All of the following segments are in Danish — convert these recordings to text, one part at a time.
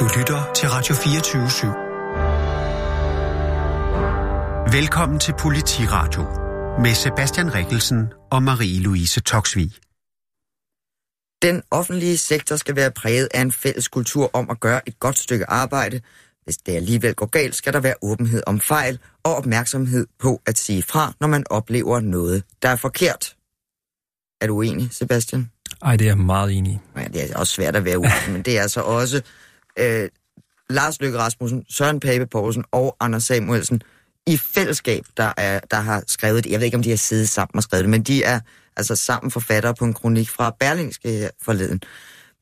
Du lytter til Radio 24 /7. Velkommen til Politiradio med Sebastian Rikkelsen og Marie-Louise Toksvig. Den offentlige sektor skal være præget af en fælles kultur om at gøre et godt stykke arbejde. Hvis det alligevel går galt, skal der være åbenhed om fejl og opmærksomhed på at sige fra, når man oplever noget, der er forkert. Er du enig, Sebastian? Ej, det er jeg meget enig i. Ja, det er også svært at være uenig, men det er altså også øh, Lars Løkke Rasmussen, Søren Pape Poulsen og Anders Samuelsen i fællesskab, der, er, der har skrevet det. Jeg ved ikke, om de har siddet sammen og skrevet det, men de er altså sammen forfattere på en kronik fra Berlingske forleden.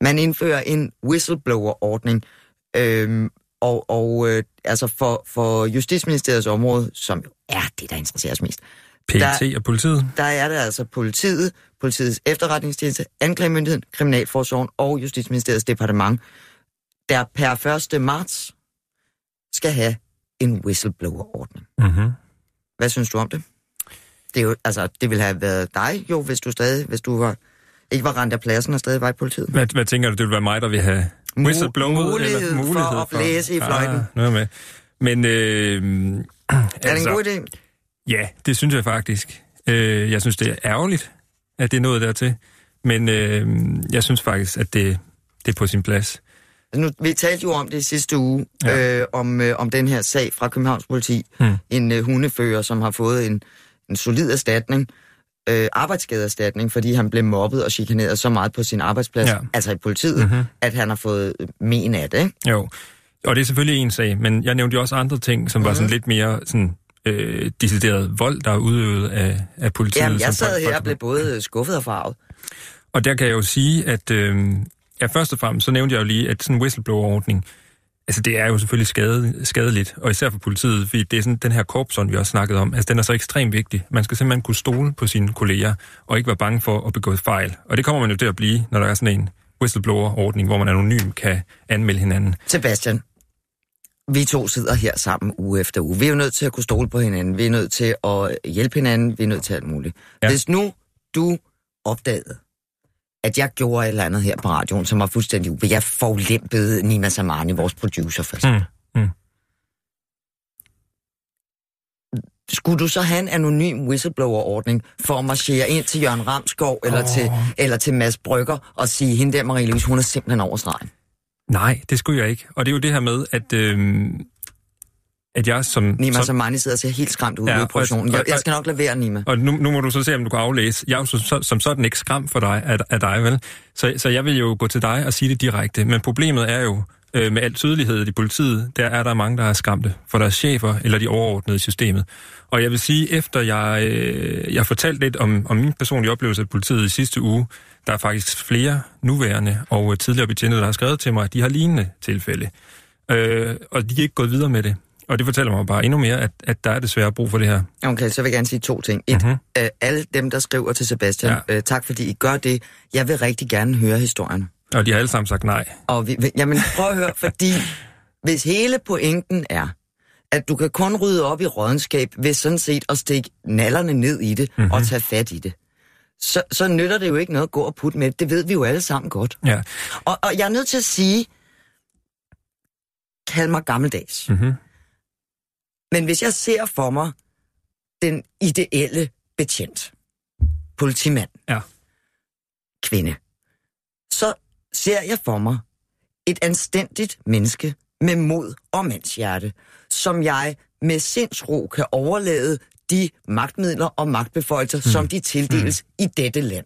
Man indfører en whistleblower-ordning, øh, og, og øh, altså for, for Justitsministeriets område, som jo er det, der interesserer os mest, PET Der- og politiet. der er det altså politiet, politiets efterretningstjeneste, anklagemyndigheden, Kriminalforsorgen og Justitsministeriets departement, der per 1. marts skal have en whistleblower-ordning. Mm-hmm. Hvad synes du om det? Det, er jo, altså, det ville have været dig jo, hvis du stadig, hvis du var, ikke var rent af pladsen og stadig var i politiet. Hvad, hvad tænker du, det vil være mig, der vil have Mu- whistleblowet? mulighed for at blæse i fløjten. Ah, nu er jeg med. Men øh, Er det en god idé? Ja, det synes jeg faktisk. Øh, jeg synes, det er ærgerligt, at det er nået dertil. Men øh, jeg synes faktisk, at det, det er på sin plads. Nu, vi talte jo om det sidste uge, Ja. øh, om, øh, om den her sag fra Københavns politi. Hmm. En øh, hundefører, som har fået en, en solid erstatning, øh, arbejdsskadeerstatning, fordi han blev mobbet og chikaneret så meget på sin arbejdsplads, Ja. altså i politiet, Mhm. mm-hmm. at han har fået øh, men af det. Ikke? Jo, og det er selvfølgelig en sag, men jeg nævnte jo også andre ting, som var sådan lidt mere sådan, øh, decideret vold, der er udøvet af, af politiet. Jamen, jeg sad her og blev både skuffet og farvet. Og der kan jeg jo sige, at øh, ja, først og fremmest, så nævnte jeg jo lige, at sådan en whistleblower-ordning, altså det er jo selvfølgelig skade, skadeligt, og især for politiet, fordi det er sådan den her korpsånd, vi også snakket om, altså den er så ekstremt vigtig. Man skal simpelthen kunne stole på sine kolleger, og ikke være bange for at begå fejl. Og det kommer man jo til at blive, når der er sådan en whistleblower-ordning, hvor man anonym kan anmelde hinanden. Sebastian, vi to sidder her sammen uge efter uge. Vi er jo nødt til at kunne stole på hinanden. Vi er nødt til at hjælpe hinanden. Vi er nødt til alt muligt. Ja. Hvis nu du opdagede, at jeg gjorde et eller andet her på radioen, som var fuldstændig ube. Jeg forlæmpede Nima Samani, vores producer, for eksempel. Mm. Mm. Skulle du så have en anonym whistleblower-ordning for at marchere ind til Jørgen Ramskov eller, Åh. til, eller til Mads Brygger og sige, hende der Marie-Louise, hun er simpelthen over stregen? Nej, det skulle jeg ikke. Og det er jo det her med, at, øh, at jeg som... Nima som Samani sidder og ser helt skræmt ud Ja, i og- Jeg, jeg skal nok lade være, Nima. Og nu, nu må du så se, om du kan aflæse. Jeg er jo som, som sådan ikke skræm for dig, af, af dig, vel? Så, så jeg vil jo gå til dig og sige det direkte. Men problemet er jo, øh, med al tydelighed i politiet, der er der mange, der er skræmte for deres chefer eller de overordnede i systemet. Og jeg vil sige, efter jeg, øh, jeg fortalte lidt om, om min personlige oplevelse af politiet i sidste uge, der er faktisk flere nuværende og øh, tidligere betjente, der har skrevet til mig, at de har lignende tilfælde. Øh, og de er ikke gået videre med det. Og det fortæller mig bare endnu mere, at, at der er desværre brug for det her. Okay, så vil jeg gerne sige to ting. Et, Mhm. mm-hmm. øh, alle dem, der skriver til Sebastian, Ja. øh, tak fordi I gør det. Jeg vil rigtig gerne høre historien. Og de har alle sammen sagt nej. Og vi, jamen, prøv at høre, fordi hvis hele pointen er, at du kan kun rydde op i rådenskab ved sådan set at stikke nallerne ned i det Mhm. mm-hmm. og tage fat i det, så, så nytter det jo ikke noget at gå og putte med det. Det ved vi jo alle sammen godt. Ja. Og, og jeg er nødt til at sige, kald mig gammeldags. Mm-hmm. Men hvis jeg ser for mig den ideelle betjent, politimand, Ja. kvinde, så ser jeg for mig et anstændigt menneske med mod og mandshjerte, som jeg med sindsro kan overlade de magtmidler og magtbeføjelser, mm. som de tildeles mm. i dette land.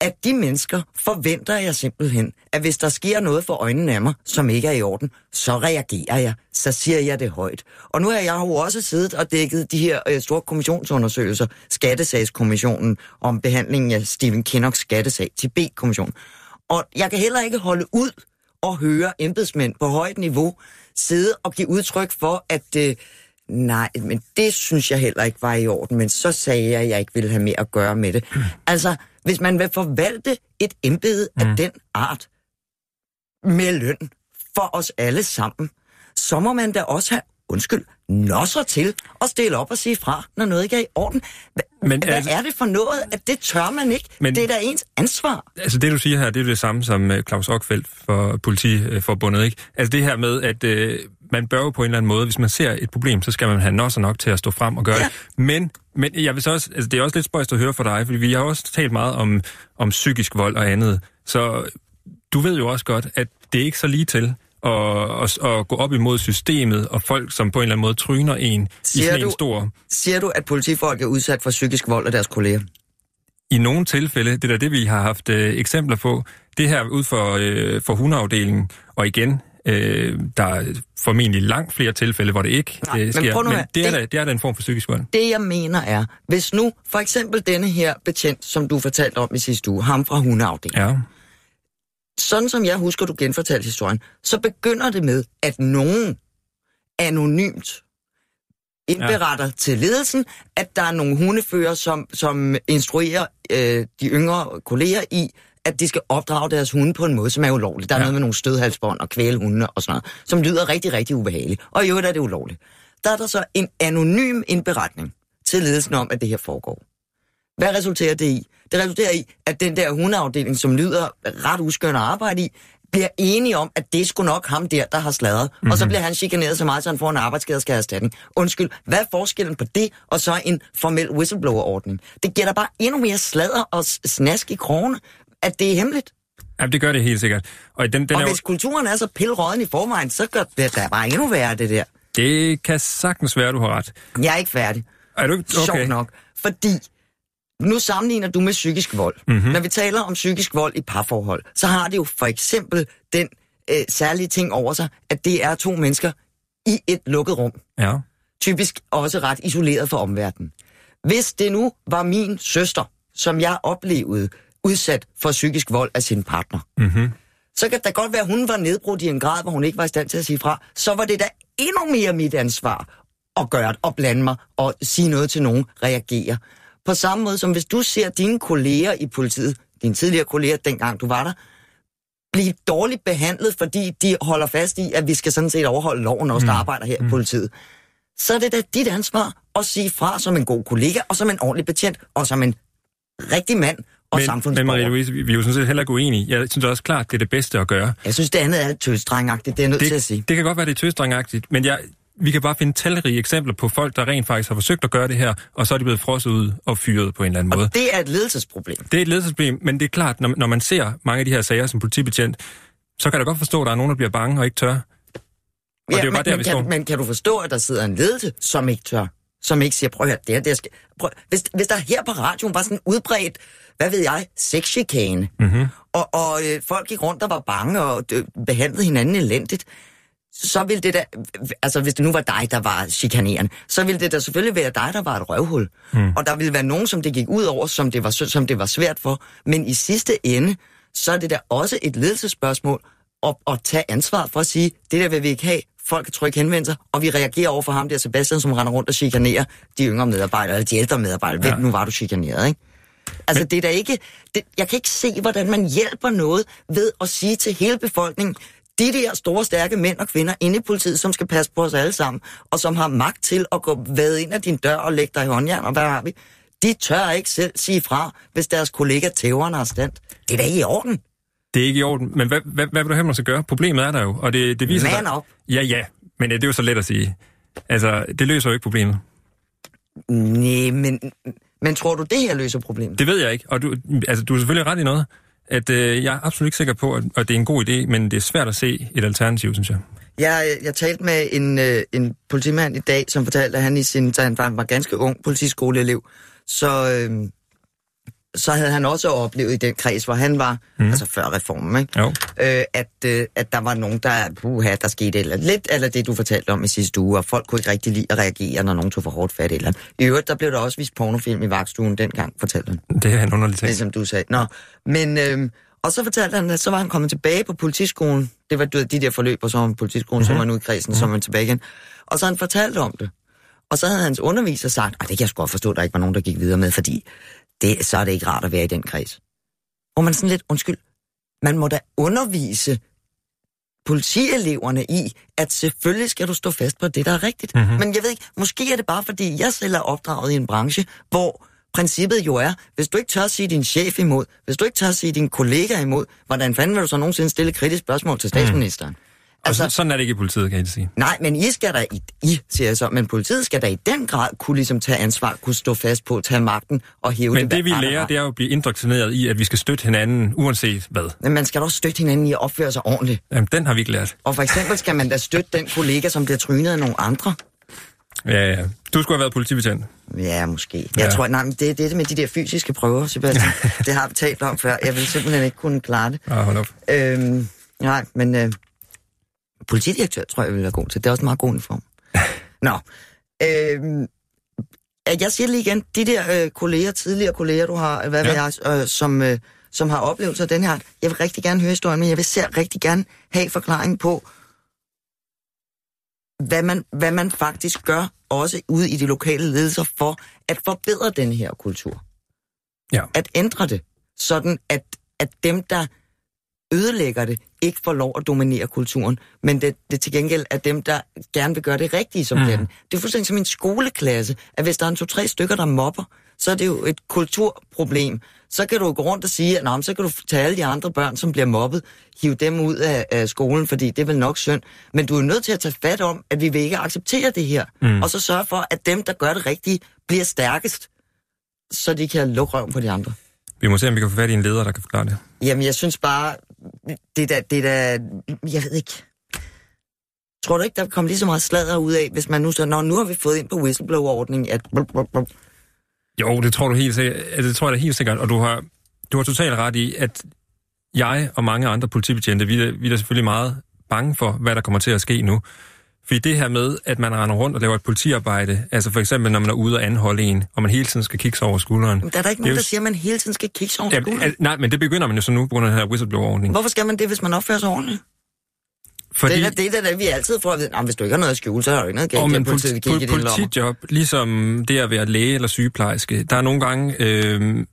At de mennesker forventer jeg simpelthen, at hvis der sker noget for øjnene af mig, som ikke er i orden, så reagerer jeg, så siger jeg det højt. Og nu har jeg jo også siddet og dækket de her øh, store kommissionsundersøgelser, Skattesagskommissionen om behandlingen af Stephen Kinnocks skattesag, Tibet-kommissionen. Og jeg kan heller ikke holde ud og høre embedsmænd på højt niveau sidde og give udtryk for, at øh, nej, men det synes jeg heller ikke var i orden, men så sagde jeg, at jeg ikke ville have mere at gøre med det. Altså, hvis man vil forvalte et embede mm. af den art med løn for os alle sammen, så må man da også have undskyld, nosser til at stille op og sige fra, når noget ikke er i orden. Hva, Men hvad altså- er det for noget, at det tør man ikke? Men- det er da ens ansvar. Altså det, du siger her, det er det samme som øh, Claus Ockfeldt for Politiforbundet, ikke? Altså det her med, at øh, man bør jo på en eller anden måde, hvis man ser et problem, så skal man have nosser nok til at stå frem og gøre Ja. det. Men, men jeg vil så også, altså det er også lidt spøjst at høre fra dig, fordi vi har også talt meget om, om psykisk vold og andet. Så du ved jo også godt, at det er ikke så lige til at, at, at gå op imod systemet og folk, som på en eller anden måde tryner en i Siger sådan en du- stor... Siger du, at politifolk er udsat for psykisk vold af deres kolleger? I nogle tilfælde, det er det, vi har haft øh, eksempler på, det her ud for, øh, for hundeafdelingen, og igen, øh, der er formentlig langt flere tilfælde, hvor det ikke Nej, øh, men sker. prøv nu men høre, det er, det- da, det er da en form for psykisk vold. Det jeg mener er, hvis nu for eksempel denne her betjent, som du fortalte om i sidste uge, ham fra hundeafdelingen, Ja. sådan som jeg husker, du genfortalte historien, så begynder det med, at nogen anonymt indberetter ja. til ledelsen, at der er nogle hundefører, som, som instruerer øh, de yngre kolleger i, at de skal opdrage deres hunde på en måde, som er ulovlig. Der er ja. Noget med nogle stødhalsbånd og kvælehunde og sådan noget, som lyder rigtig, rigtig ubehageligt. Og i øvrigt er det ulovligt. Der er der så en anonym indberetning til ledelsen om, at det her foregår. Hvad resulterer det i? Det resulterer i, at den der hundeafdeling, som lyder ret uskøn at arbejde i, bliver enige om, at det er sgu nok ham der, der har sladret. Mm-hmm. Og så bliver han chikaneret så meget, så han får en arbejdsskade og skal have erstatning. Undskyld, hvad er forskellen på det og så en formel whistleblower-ordning? Det giver da bare endnu mere sladder og snask i krogene, at det er hemmeligt. ja, det gør det helt sikkert. Og den, den Og er jo, hvis kulturen er så pillerøden i forvejen, så gør det da bare endnu værre, det der. det kan sagtens være, du har ret. Jeg er ikke færdig. Er du ikke? Sjovt Okay. nok. Fordi nu sammenligner du med psykisk vold. Mhm. Mm-hmm. Når vi taler om psykisk vold i parforhold, så har det jo for eksempel den øh, særlige ting over sig, at det er to mennesker i et lukket rum. Ja. Typisk også ret isoleret fra omverdenen. Hvis det nu var min søster, som jeg oplevede udsat for psykisk vold af sin partner, Mm-hmm. så kan det godt være, at hun var nedbrudt i en grad, hvor hun ikke var i stand til at sige fra. Så var det da endnu mere mit ansvar at gøre det, og blande mig, og sige noget til nogen, reagere. På samme måde som hvis du ser dine kolleger i politiet, dine tidligere kolleger, dengang du var der, blive dårligt behandlet, fordi de holder fast i, at vi skal sådan set overholde loven, også der arbejder her i politiet. Så er det da dit ansvar at sige fra som en god kollega, og som en ordentlig betjent, og som en rigtig mand og Men, men samfundsborger. Marie-Louise, vi, vi er jo sådan set heller ikke uenige. Jeg synes også klart, det er det bedste at gøre. Jeg synes, det andet er lidt tøsdrengagtigt, det er jeg nødt til at sige. Det, det kan godt være, det er tøsdrengagtigt, men jeg, vi kan bare finde talrige eksempler på folk, der rent faktisk har forsøgt at gøre det her, og så er de blevet frosset ud og fyret på en eller anden måde. Og det er et ledelsesproblem. Det er et ledelsesproblem, men det er klart, når, når man ser mange af de her sager som politibetjent, så kan jeg godt forstå, at der er nogen, der bliver bange og ikke tør. Og det er jo bare men, der, men, vi kan, står. men kan du forstå, at der sidder en ledelse, som ikke tør? Som ikke siger, prøv at høre, det her, det her skal... Prøv, hvis, hvis der her på radioen var sådan udbredt, hvad ved jeg, sexchikane, Mm-hmm. og, og øh, folk gik rundt og var bange og øh, behandlede hinanden elendigt, så ville det da, altså hvis det nu var dig, der var chikanerende, så ville det da selvfølgelig være dig, der var et røvhul. Mm. Og der ville være nogen, som det gik ud over, som det, var, som det var svært for. Men i sidste ende, så er det da også et ledelsesspørgsmål at, at tage ansvar for at sige, det der vil vi ikke have, folk kan trykke henvendelser, og vi reagerer over for ham der Sebastian, som render rundt og chikanerer de yngre medarbejdere, eller de ældre medarbejdere. Ja. Hvem nu var du chikaneret, ikke? Altså, Men... det er da ikke... Det, jeg kan ikke se, hvordan man hjælper noget ved at sige til hele befolkningen, de der store, stærke mænd og kvinder inde i politiet, som skal passe på os alle sammen, og som har magt til at gå ved ind ad din dør og lægge dig i håndjern, og hvad har vi? De tør ikke selv sige fra, hvis deres kollega tæver en arrestant. Det er da ikke i orden. Det er ikke i orden, men hvad, hvad, hvad vil du have mig så gøre? Problemet er der jo, og det, det viser Man sig... op. Ja, ja, men det er jo så let at sige. Altså, det løser jo ikke problemet. Nej, men, men tror du, det her løser problemet? Det ved jeg ikke, og du, altså, du er selvfølgelig ret i noget, at øh, jeg er absolut ikke sikker på, at, at det er en god idé, men det er svært at se et alternativ, synes jeg. Jeg, jeg talte med en, øh, en politimand i dag, som fortalte, at han i sin, da han var, var ganske ung politiskoleelev, så, øh, så havde han også oplevet i den kreds, hvor han var, mm. altså før reformen, ikke? Jo. Øh, at, øh, at der var nogen, der, puha, der skete eller lidt eller det, du fortalte om i sidste uge, og folk kunne ikke rigtig lide at reagere, når nogen tog for hårdt fat eller. I øvrigt, der blev der også vist pornofilm i vagtstuen dengang, fortalte han. Det er en underlig ting. Som du sagde. Nå, men... Øh, og så fortalte han, at så var han kommet tilbage på politiskolen. Det var du ved, de der forløb, og så var politiskolen, mm-hmm. så var han ude i kredsen, mm-hmm. så var han tilbage igen. Og så han fortalt om det. Og så havde hans underviser sagt, at det kan jeg sgu godt forstå, at der ikke var nogen, der gik videre med, fordi det, så er det ikke rart at være i den kreds. Og man sådan lidt, undskyld, man må da undervise politieleverne i, at selvfølgelig skal du stå fast på det, der er rigtigt. Mm-hmm. Men jeg ved ikke, måske er det bare, fordi jeg selv er opdraget i en branche, hvor princippet jo er, hvis du ikke tør at sige din chef imod, hvis du ikke tør at sige din kollega imod, hvordan fanden vil du så nogensinde stille et kritisk spørgsmål til statsministeren? Mm. Altså, sådan er det ikke i politiet, kan jeg sige. Nej, men I skal da i, I, siger jeg så, men politiet skal da i den grad kunne ligesom tage ansvar, kunne stå fast på, tage magten og hæve men det. Men det vi lærer, det er jo at blive indoktrineret i, at vi skal støtte hinanden, uanset hvad. Men man skal da også støtte hinanden i at opføre sig ordentligt. Jamen, den har vi ikke lært. Og for eksempel skal man da støtte den kollega, som bliver trynet af nogle andre. Ja, ja. Du skulle have været politibetjent. Ja, måske. Jeg tror, nej, det er det med de der fysiske prøver, Sebastian. det har vi talt om før. Jeg vil simpelthen ikke kunne klare det. Ah, hold op. Øhm, nej, men øh, politidirektør tror jeg vil være god til. Det er også en meget god uniform. Nå. Øhm, jeg siger lige igen, de der øh, kolleger, tidligere kolleger, du har, hvad ja. jeg, øh, som, øh, som har oplevet af den her, jeg vil rigtig gerne høre historien, men jeg vil ser rigtig gerne have forklaring på, hvad man, hvad man faktisk gør, også ude i de lokale ledelser, for at forbedre den her kultur. Ja. At ændre det, sådan at, at dem, der ødelægger det, ikke får lov at dominere kulturen, men det, det til gengæld er dem, der gerne vil gøre det rigtige som mm. den. Det er fuldstændig som en skoleklasse, at hvis der er en to-tre stykker, der mobber, så er det jo et kulturproblem. Så kan du gå rundt og sige, at så kan du tage alle de andre børn, som bliver mobbet, hive dem ud af, af skolen, fordi det er vel nok synd. Men du er nødt til at tage fat om, at vi vil ikke acceptere det her, mm. og så sørge for, at dem, der gør det rigtige, bliver stærkest, så de kan lukke røven på de andre. Vi må se, om vi kan få fat i en leder, der kan forklare det. Jamen, jeg synes bare, det der, det der, jeg ved ikke. Tror du ikke, der kommer lige så meget sladder ud af, hvis man nu så, når nu har vi fået ind på whistleblower-ordningen, at... Jo, det tror du helt sikkert, det tror jeg da helt sikkert, og du har, du har totalt ret i, at jeg og mange andre politibetjente, vi er, vi er selvfølgelig meget bange for, hvad der kommer til at ske nu. Fordi det her med, at man render rundt og laver et politiarbejde, altså for eksempel når man er ude og anholde en, og man hele tiden skal kigge sig over skulderen. Men der er der ikke nogen, der siger, at man hele tiden skal kigge sig over skulderen. Ja, nej, men det begynder man jo så nu på grund af den her whistleblower-ordning. Hvorfor skal man det, hvis man opfører sig ordentligt? Fordi... Det er det, der, der vi altid får at vide, hvis du ikke har noget at skjule, så har du ikke noget galt. Oh, men politiet, politi- politijob, ligesom det at være læge eller sygeplejerske, der er nogle gange øh,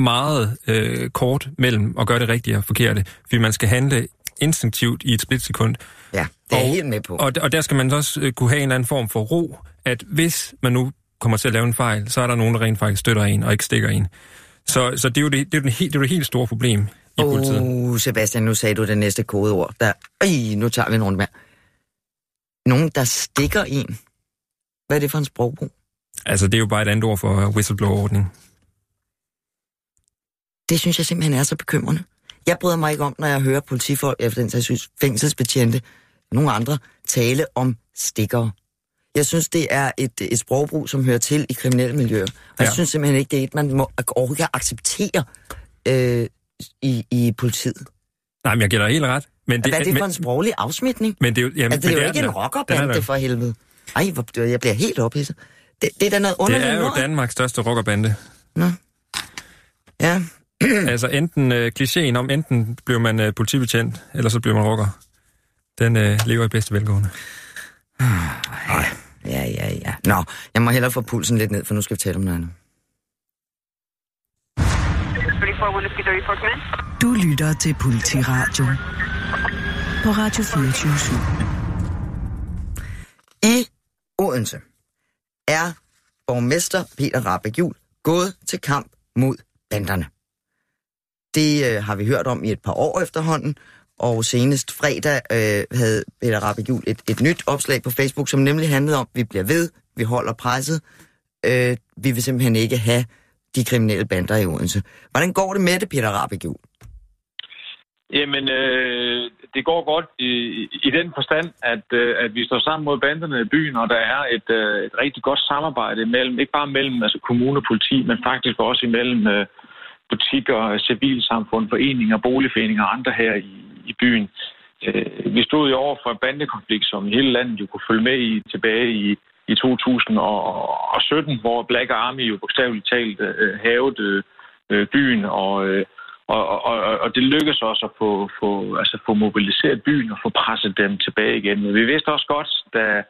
meget øh, kort mellem at gøre det rigtige og forkerte, fordi man skal handle instinktivt i et splitsekund. Ja, det er og, helt med på. Og, og der skal man også øh, kunne have en eller anden form for ro, at hvis man nu kommer til at lave en fejl, så er der nogen, der rent faktisk støtter en og ikke stikker en. Så, så det, er jo det, det, er jo helt, det, er jo det helt store problem i oh, politiet. Uh, Sebastian, nu sagde du det næste kodeord. Der, øj, nu tager vi en runde mere. Nogen, der stikker en. Hvad er det for en sprogbrug? Altså, det er jo bare et andet ord for whistleblower-ordning. Det synes jeg simpelthen er så bekymrende. Jeg bryder mig ikke om, når jeg hører politifolk, efter den synes fængselsbetjente, nogle andre, tale om stikker. Jeg synes, det er et, et sprogbrug, som hører til i kriminelle miljøer. Og ja. jeg synes simpelthen ikke, det er et, man må overhovedet acceptere øh, i, i politiet. Nej, men jeg giver dig helt ret. Men det, Hvad er det for en sproglig afsmitning? Men det er jo, jamen, altså, det er jo ikke en rockerbande for helvede. Ej, hvor, jeg bliver helt ophidset. Det, det er da noget underligt Det er jo noget. Danmarks største rockerbande. Nå. Ja, altså enten øh, klichéen om, enten bliver man øh, politibetjent, eller så bliver man rocker. Den øh, lever i bedste velgående. Nej. Ja, ja, ja. Nå, jeg må hellere få pulsen lidt ned, for nu skal vi tale om noget andet. Du lytter til Politiradio på Radio 24 I Odense er borgmester Peter Rabeck gået til kamp mod banderne. Det øh, har vi hørt om i et par år efterhånden, og senest fredag øh, havde Peter Rappe et, et nyt opslag på Facebook, som nemlig handlede om, at vi bliver ved, vi holder presset, øh, vi vil simpelthen ikke have de kriminelle bander i Odense. Hvordan går det med det, Peter Rappe Jamen, øh, det går godt i, i den forstand, at, øh, at vi står sammen mod banderne i byen, og der er et, øh, et rigtig godt samarbejde mellem, ikke bare mellem altså kommune og politi, men faktisk også imellem øh, butikker, civilsamfund, foreninger, boligforeninger og andre her i, i byen. Øh, vi stod jo over for en bandekonflikt, som hele landet jo kunne følge med i tilbage i, i 2017, hvor Black Army jo bogstaveligt talt øh, havede øh, øh, byen, og, øh, og, og, og det lykkedes også at få, få, altså få mobiliseret byen og få presset dem tilbage igen. Men vi vidste også godt, da,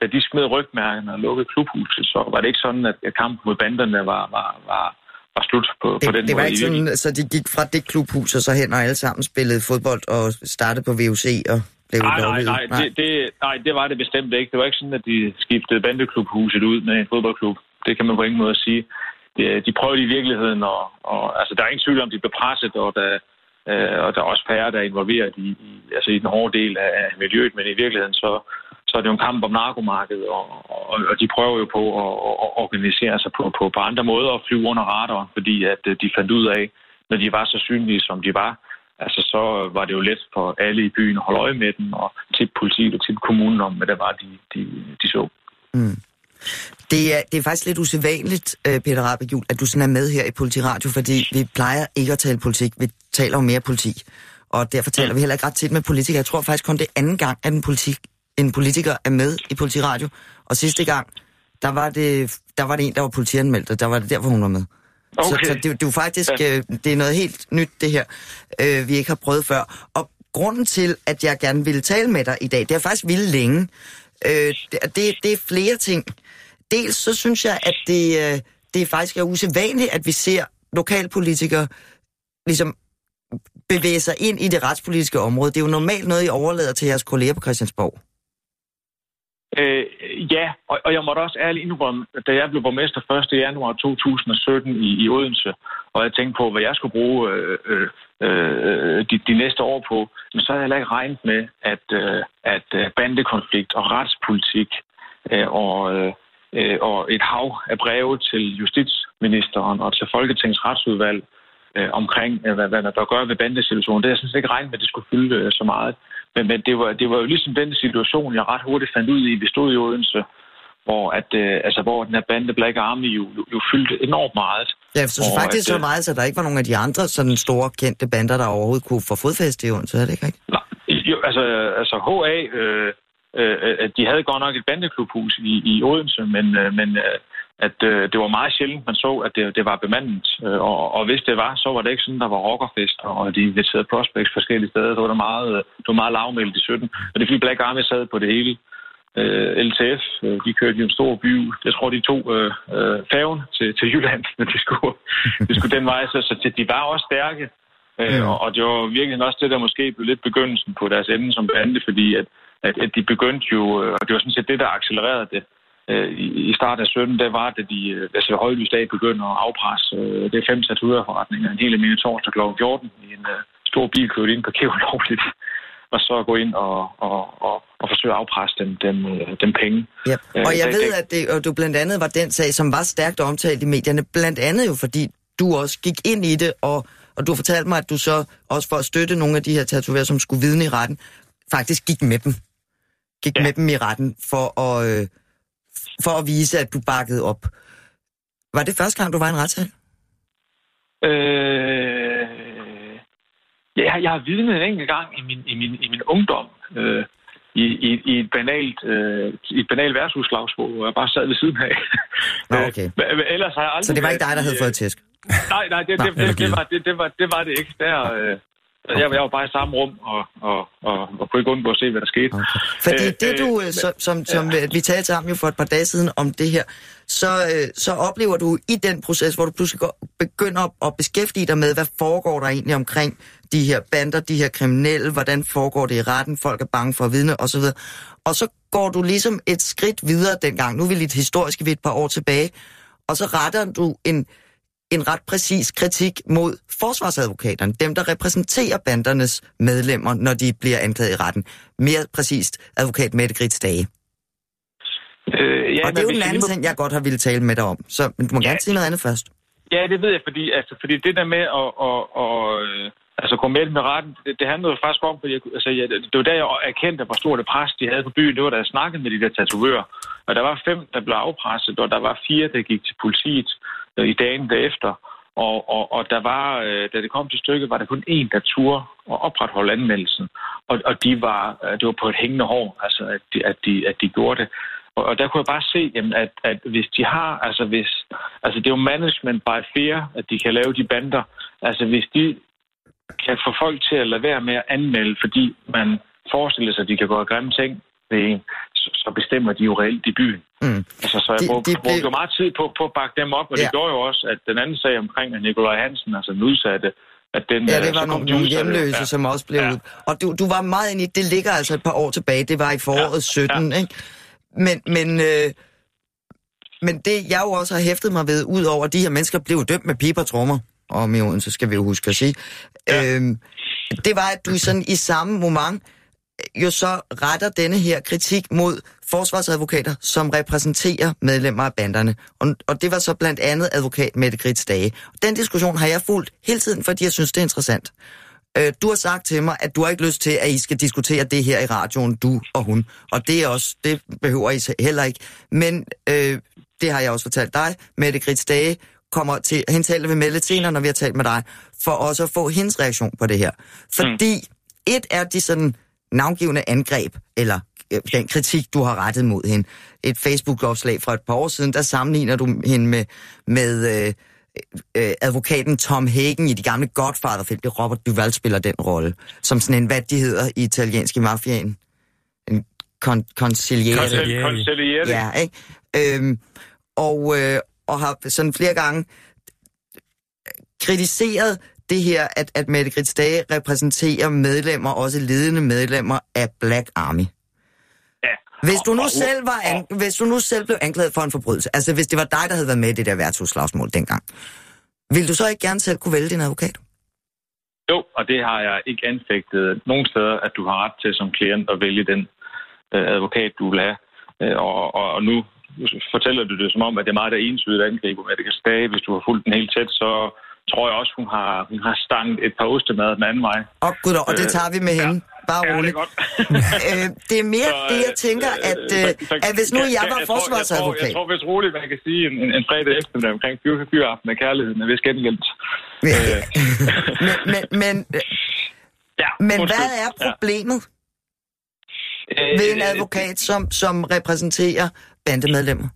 da de smed rygmærkerne og lukkede klubhuset, så var det ikke sådan, at kampen mod banderne var, var, var, var slut på, det, på den det måde. var ikke sådan, så de gik fra det klubhus og så hen og alle sammen spillede fodbold og startede på VUC og blev Nej, nej, lovligt. nej, det, det, nej, det var det bestemt ikke. Det var ikke sådan, at de skiftede bandeklubhuset ud med en fodboldklub. Det kan man på ingen måde sige. De, de prøvede i virkeligheden, og, og altså, der er ingen tvivl om, de blev presset, og der, øh, og der er også færre, der er involveret i, i, altså i den hårde del af miljøet, men i virkeligheden så, så er det jo en kamp om narkomarkedet, og, og, og de prøver jo på at, at organisere sig på, på, på andre måder og flyve under radaren, fordi at øh, de fandt ud af, når de var så synlige, som de var, altså så var det jo let for alle i byen at holde øje med dem, og til politiet og til kommunen om, hvad det var, de, de, de så. Mm. Det er, det er faktisk lidt usædvanligt, øh, Peter Rabeck at du sådan er med her i Politiradio, fordi vi plejer ikke at tale politik, vi taler om mere politik. Og derfor taler vi heller ikke ret tit med politikere. Jeg tror faktisk kun det anden gang, at en, politik, en politiker er med i Politiradio. Og sidste gang, der var det, der var det en, der var politianmeldt, og der var det derfor, hun var med. Okay. Så, så det, det er jo faktisk ja. øh, det er noget helt nyt, det her, øh, vi ikke har prøvet før. Og grunden til, at jeg gerne ville tale med dig i dag, det er faktisk ville længe. Øh, det, det er flere ting. Dels så synes jeg, at det, øh, det faktisk er usædvanligt, at vi ser lokalpolitikere ligesom bevæge sig ind i det retspolitiske område. Det er jo normalt noget, I overlader til jeres kolleger på Christiansborg. Øh, ja, og, og jeg måtte også ærligt indrømme, da jeg blev borgmester 1. januar 2017 i, i Odense, og jeg tænkte på, hvad jeg skulle bruge øh, øh, øh de, de næste år på, men så havde jeg heller ikke regnet med, at, øh, at øh, bandekonflikt og retspolitik øh, og, øh, og et hav af breve til justitsministeren og til Folketingets retsudvalg øh, omkring, øh, hvad, hvad man bør gøre ved bandesituationen. Det er jeg sådan set ikke regnet med, at det skulle fylde øh, så meget. Men, men det, var, det var jo ligesom den situation, jeg ret hurtigt fandt ud i. Vi stod i Odense, hvor, at, øh, altså, hvor den her bande Black Army jo, jo, jo fyldte enormt meget. Ja, så og faktisk at, så øh, meget, så der ikke var nogen af de andre sådan store kendte bander, der overhovedet kunne få fodfæste i Odense, er det ikke rigtigt? Nej, jo, altså, altså HA, øh, øh, de havde godt nok et bandeklubhus i, i Odense, men, øh, men øh, at øh, det var meget sjældent, man så, at det, det var bemandet. Øh, og, og hvis det var, så var det ikke sådan, der var rockerfest, og de inviterede prospects forskellige steder. Det var, der meget, det var meget lavmældt i 17. Og det er fordi Black Army sad på det hele. Øh, LTF, øh, de kørte jo en stor by. Jeg tror, de tog øh, øh, færgen til, til Jylland, men de skulle, de skulle den vej. Så, så de var også stærke. Øh, og, og det var virkelig også det, der måske blev lidt begyndelsen på deres ende som bande, fordi at, at, at de begyndte jo, og det var sådan set det, der accelererede det, øh, i starten af 17, der var det, de, altså højlys dag begynder at afpresse. Øh, det er fem tatovørforretninger, en hel almindelig torsdag kl. 14 i en uh, stor bil kørt ind, parkeret lovligt, og så gå ind og, og, og, og forsøge at afpresse dem, dem, dem penge. Ja. Og jeg ved, at det, og du blandt andet var den sag, som var stærkt omtalt i medierne, blandt andet jo fordi du også gik ind i det, og, og du fortalte mig, at du så også for at støtte nogle af de her tatoverer, som skulle vidne i retten, faktisk gik med dem. Gik ja. med dem i retten for at... Øh, for at vise, at du bakkede op. Var det første gang, du var i en retssal? Øh, ja, jeg har vidnet en enkelt gang i min, i min, i min ungdom. Øh, i, i, i et banalt, øh, i et banalt værtshusslagsmål, hvor jeg bare sad ved siden af. Nå, okay. Men, ellers har jeg aldrig Så det var ikke dig, der havde fået tæsk? Nej, nej, det, det, det, det, var, det, det, var, det var det ikke. Der, øh, Okay. Jeg, jeg var bare i samme rum og, og, og, og kunne ikke undgå at se, hvad der skete. Okay. Fordi øh, det du, øh, som, som, som ja. vi talte sammen jo for et par dage siden om det her, så, øh, så oplever du i den proces, hvor du pludselig går, begynder at beskæftige dig med, hvad foregår der egentlig omkring de her bander, de her kriminelle, hvordan foregår det i retten, folk er bange for at vidne osv. Og så går du ligesom et skridt videre dengang, nu er vi lidt historisk ved et par år tilbage, og så retter du en en ret præcis kritik mod forsvarsadvokaterne, dem der repræsenterer bandernes medlemmer, når de bliver anklaget i retten. Mere præcist advokat Mette Grits Dage. Øh, ja, og det er jo den anden ting, jeg godt har ville tale med dig om. Så men du må ja. gerne sige noget andet først. Ja, det ved jeg, fordi, altså, fordi det der med at, at, at, at altså, gå med med retten, det, det handlede jo faktisk om, fordi jeg, altså, jeg, det var der, jeg erkendte, hvor stort det pres, de havde på byen. Det var, da jeg snakkede med de der tatovører. Og der var fem, der blev afpresset, og der var fire, der gik til politiet øh, Øh, i dagen derefter. Og, og, og der var, øh, da det kom til stykket, var der kun én, der turde at opretholde anmeldelsen. Og, og de var, øh, det var på et hængende hår, altså at de, at de, at de gjorde det. Og, og der kunne jeg bare se, jamen, at, at hvis de har, altså hvis, altså det er jo management by fear, at de kan lave de bander. Altså hvis de kan få folk til at lade være med at anmelde, fordi man forestiller sig, at de kan gøre grimme ting ved en, så bestemmer de jo reelt i byen. Mm. Altså, så jeg de, brugte, de brugte jo meget tid på, på at bakke dem op, og ja. det gjorde jo også, at den anden sag omkring Nikolaj Hansen, altså den udsatte at den, Ja, øh, det så var nogle, nogle hjemløse, Ja. som også blev Ja. ud. Og du, du var meget ind i, det ligger altså et par år tilbage, det var i foråret 17, ikke? Men, men, øh, men det, jeg jo også har hæftet mig ved, ud over at de her mennesker blev dømt med piber og trommer, og i Odense skal vi jo huske at sige, Ja. øhm, det var, at du sådan i samme moment jo så retter denne her kritik mod forsvarsadvokater, som repræsenterer medlemmer af banderne. Og, og det var så blandt andet advokat Mette Grits Dage. Den diskussion har jeg fulgt hele tiden, fordi jeg synes, det er interessant. Øh, du har sagt til mig, at du har ikke lyst til, at I skal diskutere det her i radioen, du og hun. Og det er også, det behøver I heller ikke. Men øh, det har jeg også fortalt dig. Mette Grits Dage kommer til, hende taler vi med lidt senere, når vi har talt med dig, for også at få hendes reaktion på det her. Fordi mm. et er de sådan navngivende angreb, eller øh, den kritik, du har rettet mod hende. Et Facebook-opslag fra et par år siden, der sammenligner du hende med, med øh, øh, advokaten Tom Hagen i de gamle Godfather-film. Det er Robert Duvall spiller den rolle, som sådan en, hvad de hedder i italiensk i mafiaen. En conciliere. Conciliere. Conciliere. Ja, ikke? Øhm, og, øh, og har sådan flere gange kritiseret det her, at, at Mette Grits Dage repræsenterer medlemmer, også ledende medlemmer af Black Army. Ja. Hvis du nu selv var an, hvis du nu selv blev anklaget for en forbrydelse, altså hvis det var dig, der havde været med i det der værtshusslagsmål dengang, vil du så ikke gerne selv kunne vælge din advokat? Jo, og det har jeg ikke anfægtet nogen steder, at du har ret til som klient at vælge den øh, advokat, du vil have. Øh, og, og, og nu fortæller du det som om, at det er meget der ensydigt angriber med det kan stage. Hvis du har fulgt den helt tæt, så tror jeg også, hun har, hun har stanget et par ostemad den anden vej. Og gud, og det Øh, tager vi med hende. Bare Ja, det er roligt. godt. Øh, det er mere Så, det, jeg tænker, øh, at, så- øh, så- at hvis nu jeg kan- var tror- Jeg tror, forsvarsadvokat... jeg tror vist roligt, man kan sige en, en, en fredag eftermiddag omkring fyr, fyraften af kærligheden er vist. Øh, men, men, men, ja, men hvad er problemet Ja. ved en Øh, advokat, som, som repræsenterer bandemedlemmer?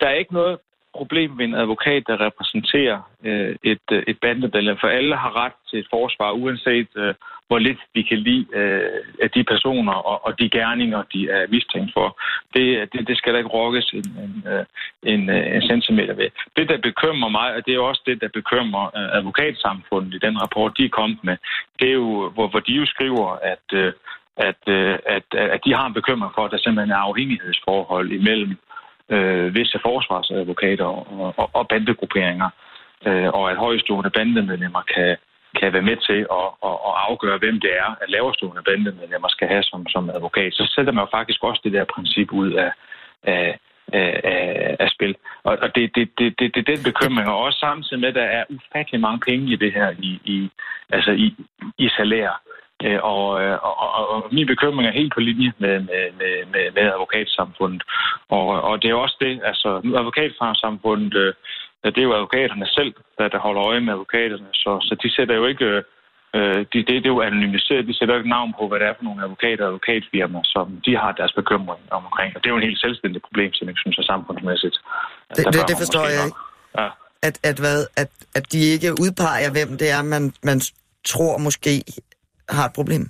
Der er ikke noget problem ved en advokat, der repræsenterer øh, et, øh, et bandemedlem, for alle har ret til et forsvar, uanset øh, hvor lidt vi kan lide øh, af de personer og, og de gerninger, de er mistænkt for. Det, det, det skal der ikke rokkes en, en, øh, en, øh, en centimeter ved. Det, der bekymrer mig, og det er også det, der bekymrer øh, advokatsamfundet i den rapport, de er kommet med, det er jo, hvor, hvor de jo skriver, at, øh, at, øh, at, at de har en bekymring for, at der simpelthen er afhængighedsforhold imellem øh, visse forsvarsadvokater og, og, og bandegrupperinger, øh, og at højstående bandemedlemmer kan, kan være med til at, at, at afgøre, hvem det er, at laverstående bandemedlemmer skal have som, som advokat. Så sætter man jo faktisk også det der princip ud af, af, af, af, spil. Og, og det, det, det, det, det er den bekymring, og også samtidig med, at der er ufattelig mange penge i det her, i, i, altså i, i salær. Øh, Og, øh, og, og, og min bekymring er helt på linje med, med, med, med, med advokatsamfundet. Og, og det er også det, altså advokatsamfundet, øh, det er jo advokaterne selv, der, der holder øje med advokaterne, så, så de sætter jo ikke, øh, de, det, det er jo anonymiseret, de sætter jo ikke navn på, hvad det er for nogle advokater og advokatfirmaer, som de har deres bekymring omkring. Og det er jo en helt selvstændig problem, som jeg synes er samfundsmæssigt. Det, det, bør det forstår jeg ikke. Ja. At, at, hvad, at, at de ikke udpeger, hvem det er, man, man tror måske har et problem.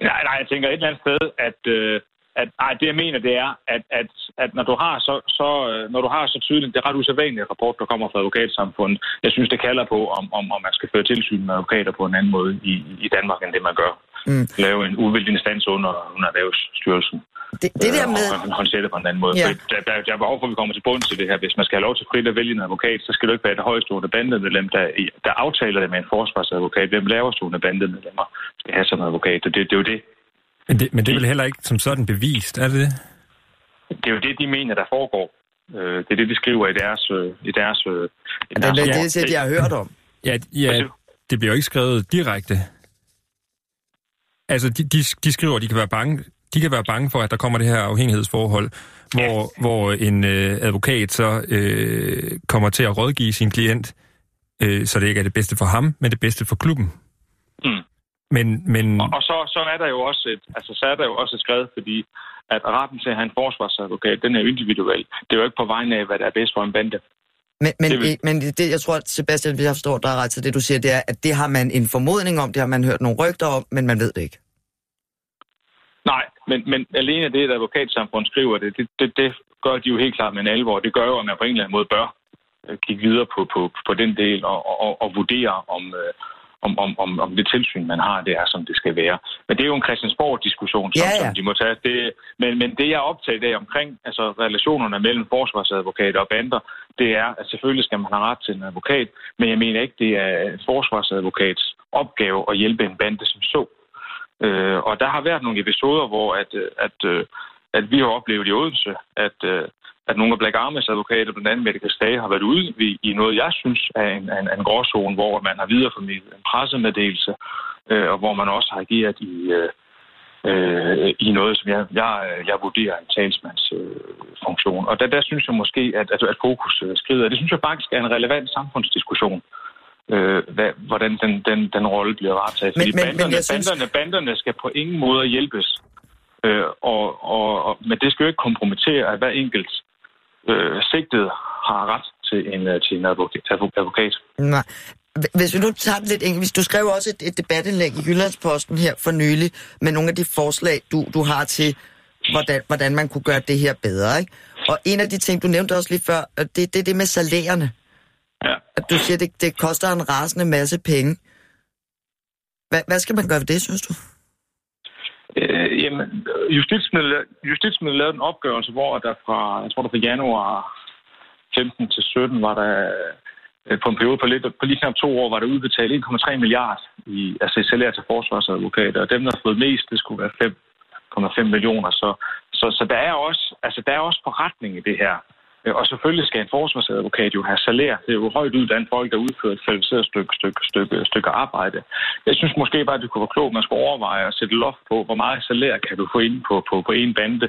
Nej, nej, jeg tænker et eller andet sted, at, øh, at ej, det jeg mener, det er, at, at, at når, du har så, så, øh, når du har så tydeligt, det er ret usædvanligt rapport, der kommer fra advokatsamfundet, jeg synes, det kalder på, om, om, om man skal føre tilsyn med advokater på en anden måde i, i Danmark, end det man gør. Mm. Lave en uvildig instans under, under Erhvervsstyrelsen. Det, det der øh, med... Og håndtere det på en anden måde. Ja. Ja. Der, der, der er behov for, at vi kommer til bunds til det her. Hvis man skal have lov til frit at vælge en advokat, så skal det ikke være det højstående bandemedlem, der, der aftaler det med en forsvarsadvokat. Hvem laverstående bandemedlemmer skal have som advokat. Og det, det er jo det, Men det, men det er vel heller ikke som sådan bevist, er det det? det er jo det, de mener, der foregår. Øh, det er det, de skriver i deres... Øh, i deres, øh, i Det, deres det, rapport. det, det, jeg har hørt om. Ja, ja det bliver jo ikke skrevet direkte. Altså, de, de, de skriver, at de kan være bange de kan være bange for, at der kommer det her afhængighedsforhold, hvor, hvor en øh, advokat så øh, kommer til at rådgive sin klient, øh, så det ikke er det bedste for ham, men det bedste for klubben. Mm. Men, men Og, og så, så er der jo også et, altså, så er der jo også et skrevet, fordi at retten til at have en forsvarsadvokat, den er individuel. Det er jo ikke på vegne af, hvad der er bedst for en bande. Men, men, Det vil- men det, jeg tror, at Sebastian, hvis jeg forstår dig ret til det, du siger, det er, at det har man en formodning om, det har man hørt nogle rygter om, men man ved det ikke. Nej, men, men alene det, at advokatsamfundet skriver det, det, det, det gør de jo helt klart med en alvor. Det gør jo, at man på en eller anden måde bør øh, kigge videre på, på, på den del og, og, og vurdere, om, øh, om, om, om, om det tilsyn, man har, det er, som det skal være. Men det er jo en Christiansborg-diskussion, som, Ja, ja. som de må tage. Det, men, men det, jeg er optaget af omkring altså relationerne mellem forsvarsadvokater og bander, det er, at selvfølgelig skal man have ret til en advokat, men jeg mener ikke, det er forsvarsadvokats opgave at hjælpe en bande som så. Øh, og der har været nogle episoder, hvor at, øh, at, øh, at vi har oplevet i Odense, at, øh, at nogle af Black Armys advokater, blandt andet Mette Kastage, har været ude i, i noget, jeg synes er en, en, en gråzone, hvor man har videreformidlet en pressemeddelelse, øh, og hvor man også har ageret i, øh, øh, i noget, som jeg, jeg, jeg vurderer er en talsmands øh, funktion. Og der, der synes jeg måske, at, at, at fokus øh, skrider. Det synes jeg faktisk er en relevant samfundsdiskussion. Øh, hvad, hvordan den, den, den rolle bliver varetaget. Men- Fordi men- men banderne, jeg synes- banderne, banderne skal på ingen måde hjælpes. Øh, og, og, og, men det skal jo ikke kompromittere, at hver enkelt øh, sigtet har ret til en, øh, til en advokat. advokat. Nej. Hvis vi nu tager det lidt engelsk, du skrev også et, et debatindlæg i Jyllandsposten her for nylig med nogle af de forslag, du, du har til, hvordan, hvordan man kunne gøre det her bedre. Ikke? Og en af de ting, du nævnte også lige før, det det er det med salærerne. Ja. At du siger, det, det koster en rasende masse penge. Hvad, hvad skal man gøre ved det, synes du? Jamen, justitsministeriet, justitsministeriet lavede en opgørelse, hvor der fra, jeg tror det fra januar 15 til 17 var der øh, på en periode på, lidt, på lige knap to år, var der udbetalt 1,3 milliard i, altså i salær til forsvarsadvokater, og dem, der har fået mest, det skulle være 5,5 millioner. Så, så, så der, er også, altså, der er også forretning i det her. Øh, og selvfølgelig skal en forsvarsadvokat jo have salær. Det er jo højt uddannet folk, der udfører et kvalificeret stykke, stykke, stykke, stykke arbejde. Jeg synes måske bare, at det kunne være klogt, at man skulle overveje at sætte loft på, hvor meget salær kan du få ind på, på, på en bande,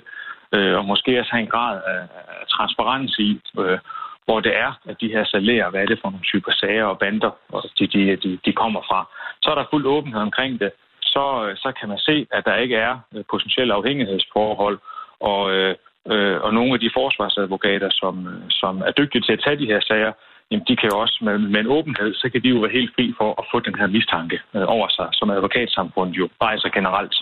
øh, og måske også have en grad af, af transparens i, øh, hvor det er, at de her salærer, hvad er det for nogle typer sager og bander, og de, de, de, de kommer fra. Så er der fuld åbenhed omkring det. Så, øh, så kan man se, at der ikke er øh, potentielle afhængighedsforhold, og, øh, øh, og nogle af de forsvarsadvokater, som, øh, som er dygtige til at tage de her sager, jamen de kan jo også med, med en åbenhed, så kan de jo være helt fri for at få den her mistanke øh, over sig, som advokatsamfundet jo rejser generelt.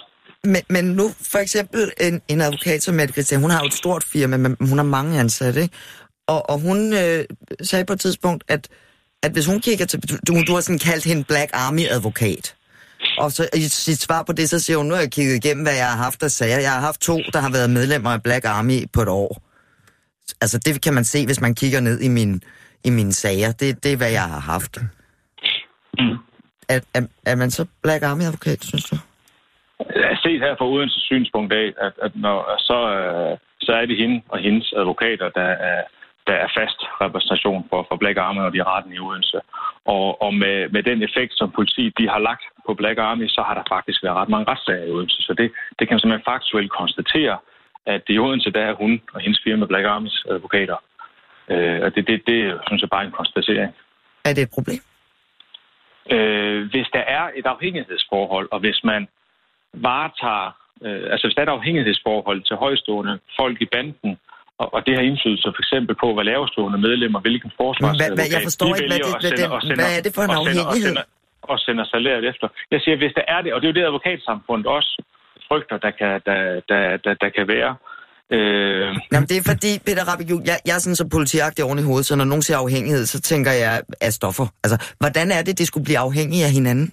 Men, men nu for eksempel en, en advokat som Mette Christian, hun har jo et stort firma, men hun har mange ansatte, ikke? Og, og hun øh, sagde på et tidspunkt, at, at hvis hun kigger til... Du, du har sådan kaldt hende Black Army-advokat. Og så i sit svar på det, så siger hun, nu har jeg kigget igennem, hvad jeg har haft af sager. Jeg har haft to, der har været medlemmer af Black Army på et år. Altså det kan man se, hvis man kigger ned i, min, i mine sager. Det, det er, hvad jeg har haft. Mm. Er, er, er man så Black Army-advokat, synes du? Set her fra Odense synspunkt af, at, at når, så, øh, så er det hende og hendes advokater, der er, der er fast repræsentation for, for Black Army og de retten i Odense. Og, og med, med den effekt, som politiet de har lagt på Black Army, så har der faktisk været ret mange retssager i Odense. Så det, det kan man simpelthen faktuelt konstatere, at i Odense, der er hun og hendes firma Black Armys advokater. Øh, og det, det, det synes jeg bare er en konstatering. Er det et problem? Øh, hvis der er et afhængighedsforhold, og hvis man varetager, øh, altså hvis der er et afhængighedsforhold til højstående folk i banden, og, og det har indflydelse for eksempel på, hvad lavestående medlemmer, hvilken forsvarsadvokat Hvad- hvad- jeg forstår ikke, hvad det- hvad det- hvad er det for en og sender- og afhængighed? sender- Og sender salæret efter. Jeg siger, hvis der er det, og det er jo det, advokatsamfundet også frygter, der kan, der, der, der, der kan være. Øh, Jamen, det er fordi, Peter Rabic, jeg, jeg er sådan så politiagtig oven i hovedet, så når nogen siger afhængighed, så tænker jeg af stoffer. Altså, hvordan er det, det skulle blive afhængige af hinanden?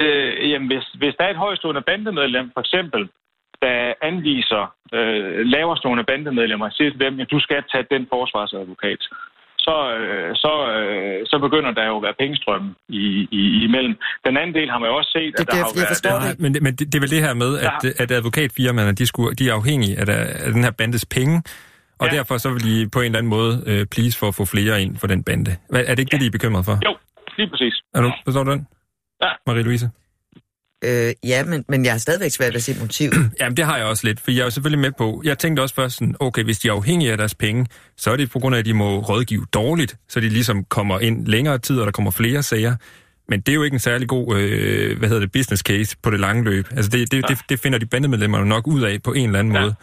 Øh, jamen, hvis, hvis der er et højstående bandemedlem, for eksempel, der anviser øh, laverstående bandemedlemmer og siger til dem, at du skal tage den forsvarsadvokat, så, øh, så, øh, så begynder der jo at være pengestrømme i, i, imellem. Den anden del har man jo også set, Det at der kan- har jeg været... forstår det. Nej, men, det- men det, det er vel det her med, at, at advokatfirmaerne, de, skulle, de er afhængige af, der, af den her bandes penge, og Ja. ja. derfor så vil de på en eller anden måde øh, please for at få flere ind for den bande. Hvad, er det ikke ja. det, de er bekymret for? Jo, lige præcis. Er du, forstår du den? Ja. Marie-Louise? Øh, ja, men, men jeg har stadigvæk svært ved at se motiv. Jamen, det har jeg også lidt, for jeg er jo selvfølgelig med på. Jeg tænkte også først sådan, okay, hvis de er afhængige af deres penge, så er det på grund af, at de må rådgive dårligt, så de ligesom kommer ind længere tid, og der kommer flere sager. Men det er jo ikke en særlig god, øh, hvad hedder det, business case på det lange løb. Altså, det, det, det, det finder de bandemedlemmer nok ud af på en eller anden Ja. måde.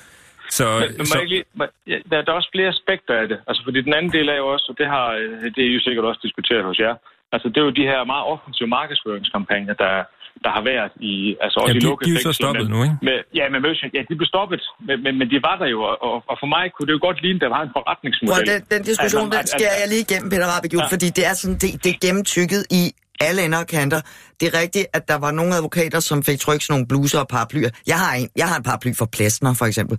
Så, Men, men så ikke lige, må, ja, der, der er også flere aspekter af det. Altså, fordi den anden del er jo også, og det har øh, det er jo sikkert også diskuteret hos jer, altså det er jo de her meget offensive markedsføringskampagner, der, der har været i, altså også i de, lukket de er jo så stoppet men- nu, ikke? Med, ja, med Møsjen, ja, de blev stoppet, men, men, men de var der jo, og, og for mig kunne det jo godt ligne, at der var en forretningsmodel. den, den diskussion, Altså, den skærer jeg lige igennem, Peter Rabeck, ja. Ja. fordi det er sådan, det, det er gennemtykket i alle ender og kanter. Det er rigtigt, at der var nogle advokater, som fik trykt sådan nogle bluser og paraplyer. Jeg har en, jeg har en paraply for Plæstner, for eksempel.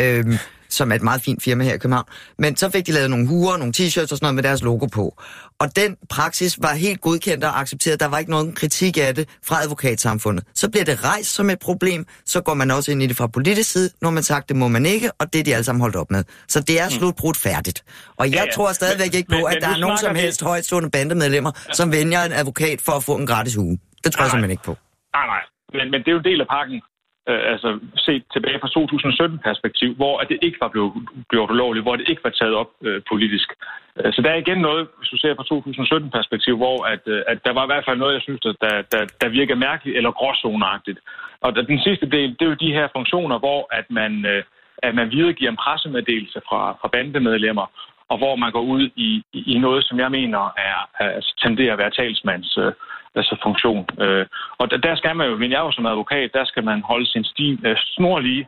Øhm, som er et meget fint firma her i København. Men så fik de lavet nogle huer, nogle t-shirts og sådan noget med deres logo på. Og den praksis var helt godkendt og accepteret. Der var ikke nogen kritik af det fra advokatsamfundet. Så bliver det rejst som et problem. Så går man også ind i det fra politisk side. Har man sagt, det må man ikke, og det er de alle sammen holdt op med. Så det er slutbrudt færdigt. Og jeg Ja, ja. tror stadigvæk Men- ikke på, men- at men der er nogen som helst højtstående bandemedlemmer, som vælger en advokat for at få en gratis uge. Det tror jeg Nej. simpelthen ikke på. Nej, nej. Men, men det er jo en del af pakken, øh, altså set tilbage fra 2017-perspektiv, hvor at det ikke var blevet gjort ulovligt, hvor det ikke var taget op øh, politisk. Øh, så der er igen noget, hvis du ser fra 2017-perspektiv, hvor at, øh, at der var i hvert fald noget, jeg synes, der, der, der, der virker mærkeligt eller gråzoneagtigt. Og den sidste del, det er jo de her funktioner, hvor at man, øh, at man videregiver en pressemeddelelse fra, fra bandemedlemmer, og hvor man går ud i, i, i noget, som jeg mener er, er altså tenderer at være talsmands øh, altså funktion. Øh, og der, der skal man jo, men jeg er jo som advokat, der skal man holde sin stil øh, snorlige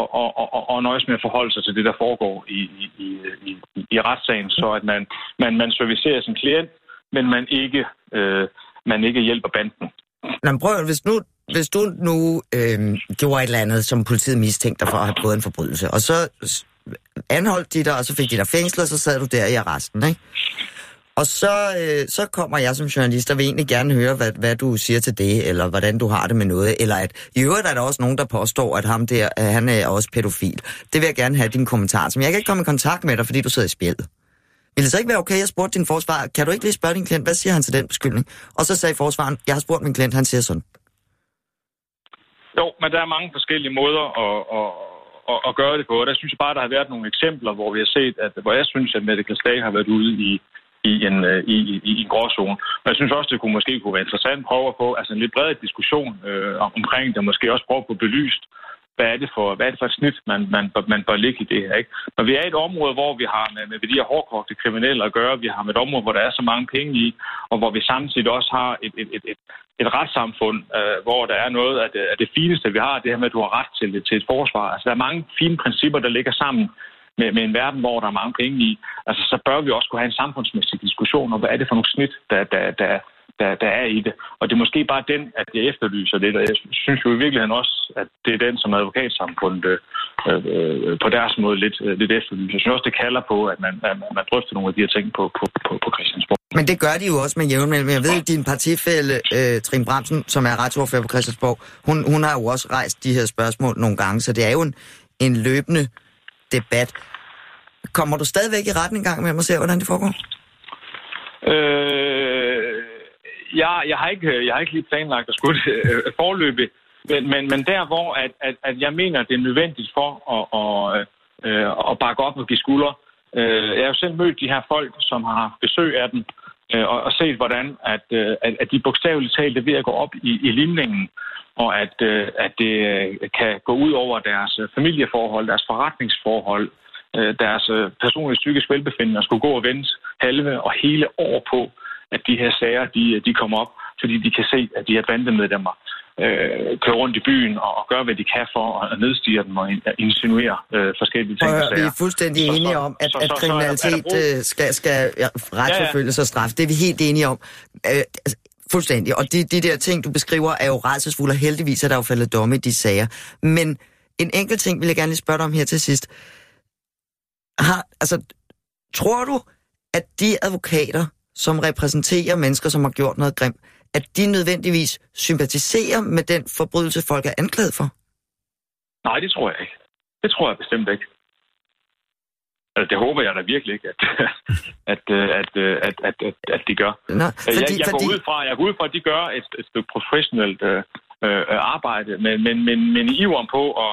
og, og, og, og nøjes med at forholde sig til det, der foregår i, i, i, i, retssagen, så at man, man, man servicerer sin klient, men man ikke, øh, man ikke hjælper banden. Nå, men prøv, hvis nu, hvis du nu øh, gjorde et eller andet, som politiet mistænkte dig for at have begået en forbrydelse, og så anholdt de dig, og så fik de dig fængslet, og så sad du der i arresten, ikke? Og så, øh, så kommer jeg som journalist, og vil egentlig gerne høre, hvad, hvad du siger til det, eller hvordan du har det med noget, eller at i øvrigt er der også nogen, der påstår, at ham der, at han er også pædofil. Det vil jeg gerne have din kommentar til, men jeg kan ikke komme i kontakt med dig, fordi du sidder i spjældet. Vil det så ikke være okay, jeg spurgte din forsvar, kan du ikke lige spørge din klient, hvad siger han til den beskyldning? Og så sagde forsvaren, jeg har spurgt min klient, han siger sådan. Jo, men der er mange forskellige måder at, at, at, at gøre det på. Og der synes jeg bare, der har været nogle eksempler, hvor vi har set, at hvor jeg synes, at Mette Kaslag har været ude i, i en, øh, i, i, i en gråzone. Og jeg synes også, det kunne måske kunne være interessant at prøve at få altså en lidt bredere diskussion øh, om- omkring det, og måske også prøve at få belyst, hvad er det for, hvad er det for et snit, man, man, man bør ligge i det her. Ikke? Når vi er i et område, hvor vi har med, med de her hårdkogte kriminelle at gøre, vi har med et område, hvor der er så mange penge i, og hvor vi samtidig også har et, et, et, et, et retssamfund, øh, hvor der er noget af det, af det fineste, vi har, det her med, at du har ret til, til et forsvar. Altså, der er mange fine principper, der ligger sammen med, med en verden, hvor der er mange penge i. Altså, så bør vi også kunne have en samfundsmæssig diskussion om, hvad er det for nogle snit, der, der, der, der, der er i det. Og det er måske bare den, at jeg efterlyser det, og jeg synes jo i virkeligheden også, at det er den, som advokatsamfundet øh, øh, på deres måde lidt, øh, lidt efterlyser. Jeg synes også, det kalder på, at man, at man, man drøfter nogle af de her ting på, på, på, på Christiansborg. Men det gør de jo også med jævn mellem. Jeg ved, at din partifælle, øh, Trine Bramsen, som er retsordfører på Christiansborg, hun, hun har jo også rejst de her spørgsmål nogle gange, så det er jo en, en løbende debat. Kommer du stadigvæk i retten en gang med at se, hvordan det foregår? Øh, jeg, jeg, har ikke, jeg har ikke lige planlagt at skulle øh, forløbe, men, men, men der, hvor at, at, at jeg mener, det er nødvendigt for at, at, øh, at bakke op og give skuldre. Øh, jeg har jo selv mødt de her folk, som har haft besøg af dem, øh, og, og set, hvordan at, øh, at, at de bogstaveligt talt er ved at gå op i, i limningen, og at, øh, at det øh, kan gå ud over deres øh, familieforhold, deres forretningsforhold, øh, deres øh, personlige psykisk velbefindende, og skulle gå og vente halve og hele år på, at de her sager, de, de kommer op, fordi de kan se, at de her bandemedlemmer øh, kører rundt i byen og, og gør, hvad de kan for at nedstige dem og in- insinuere øh, forskellige ting. At høre, vi er fuldstændig Så- så- enige om, at, så- at så- så der- kriminalitet der brug- øh, skal, skal ja, retsforfølges og straf. Det er vi helt enige om. Øh, altså, fuldstændig. Og de, de der ting, du beskriver, er jo rædselsfulde, og heldigvis er der jo faldet domme i de sager. Men en enkelt ting vil jeg gerne lige spørge dig om her til sidst. Har, altså, tror du, at de advokater, som repræsenterer mennesker, som har gjort noget grimt, at de nødvendigvis sympatiserer med den forbrydelse, folk er anklaget for? Nej, det tror jeg ikke. Det tror jeg bestemt ikke. Altså, det håber jeg da virkelig ikke, at, at, øh, at, øh, at, at, at, at de gør. Nå, Fordi, jeg, jeg, går ud fra, jeg går ud fra, at de gør et, et stykke professionelt øh, øh, arbejde, men, men, men, men i iveren på at,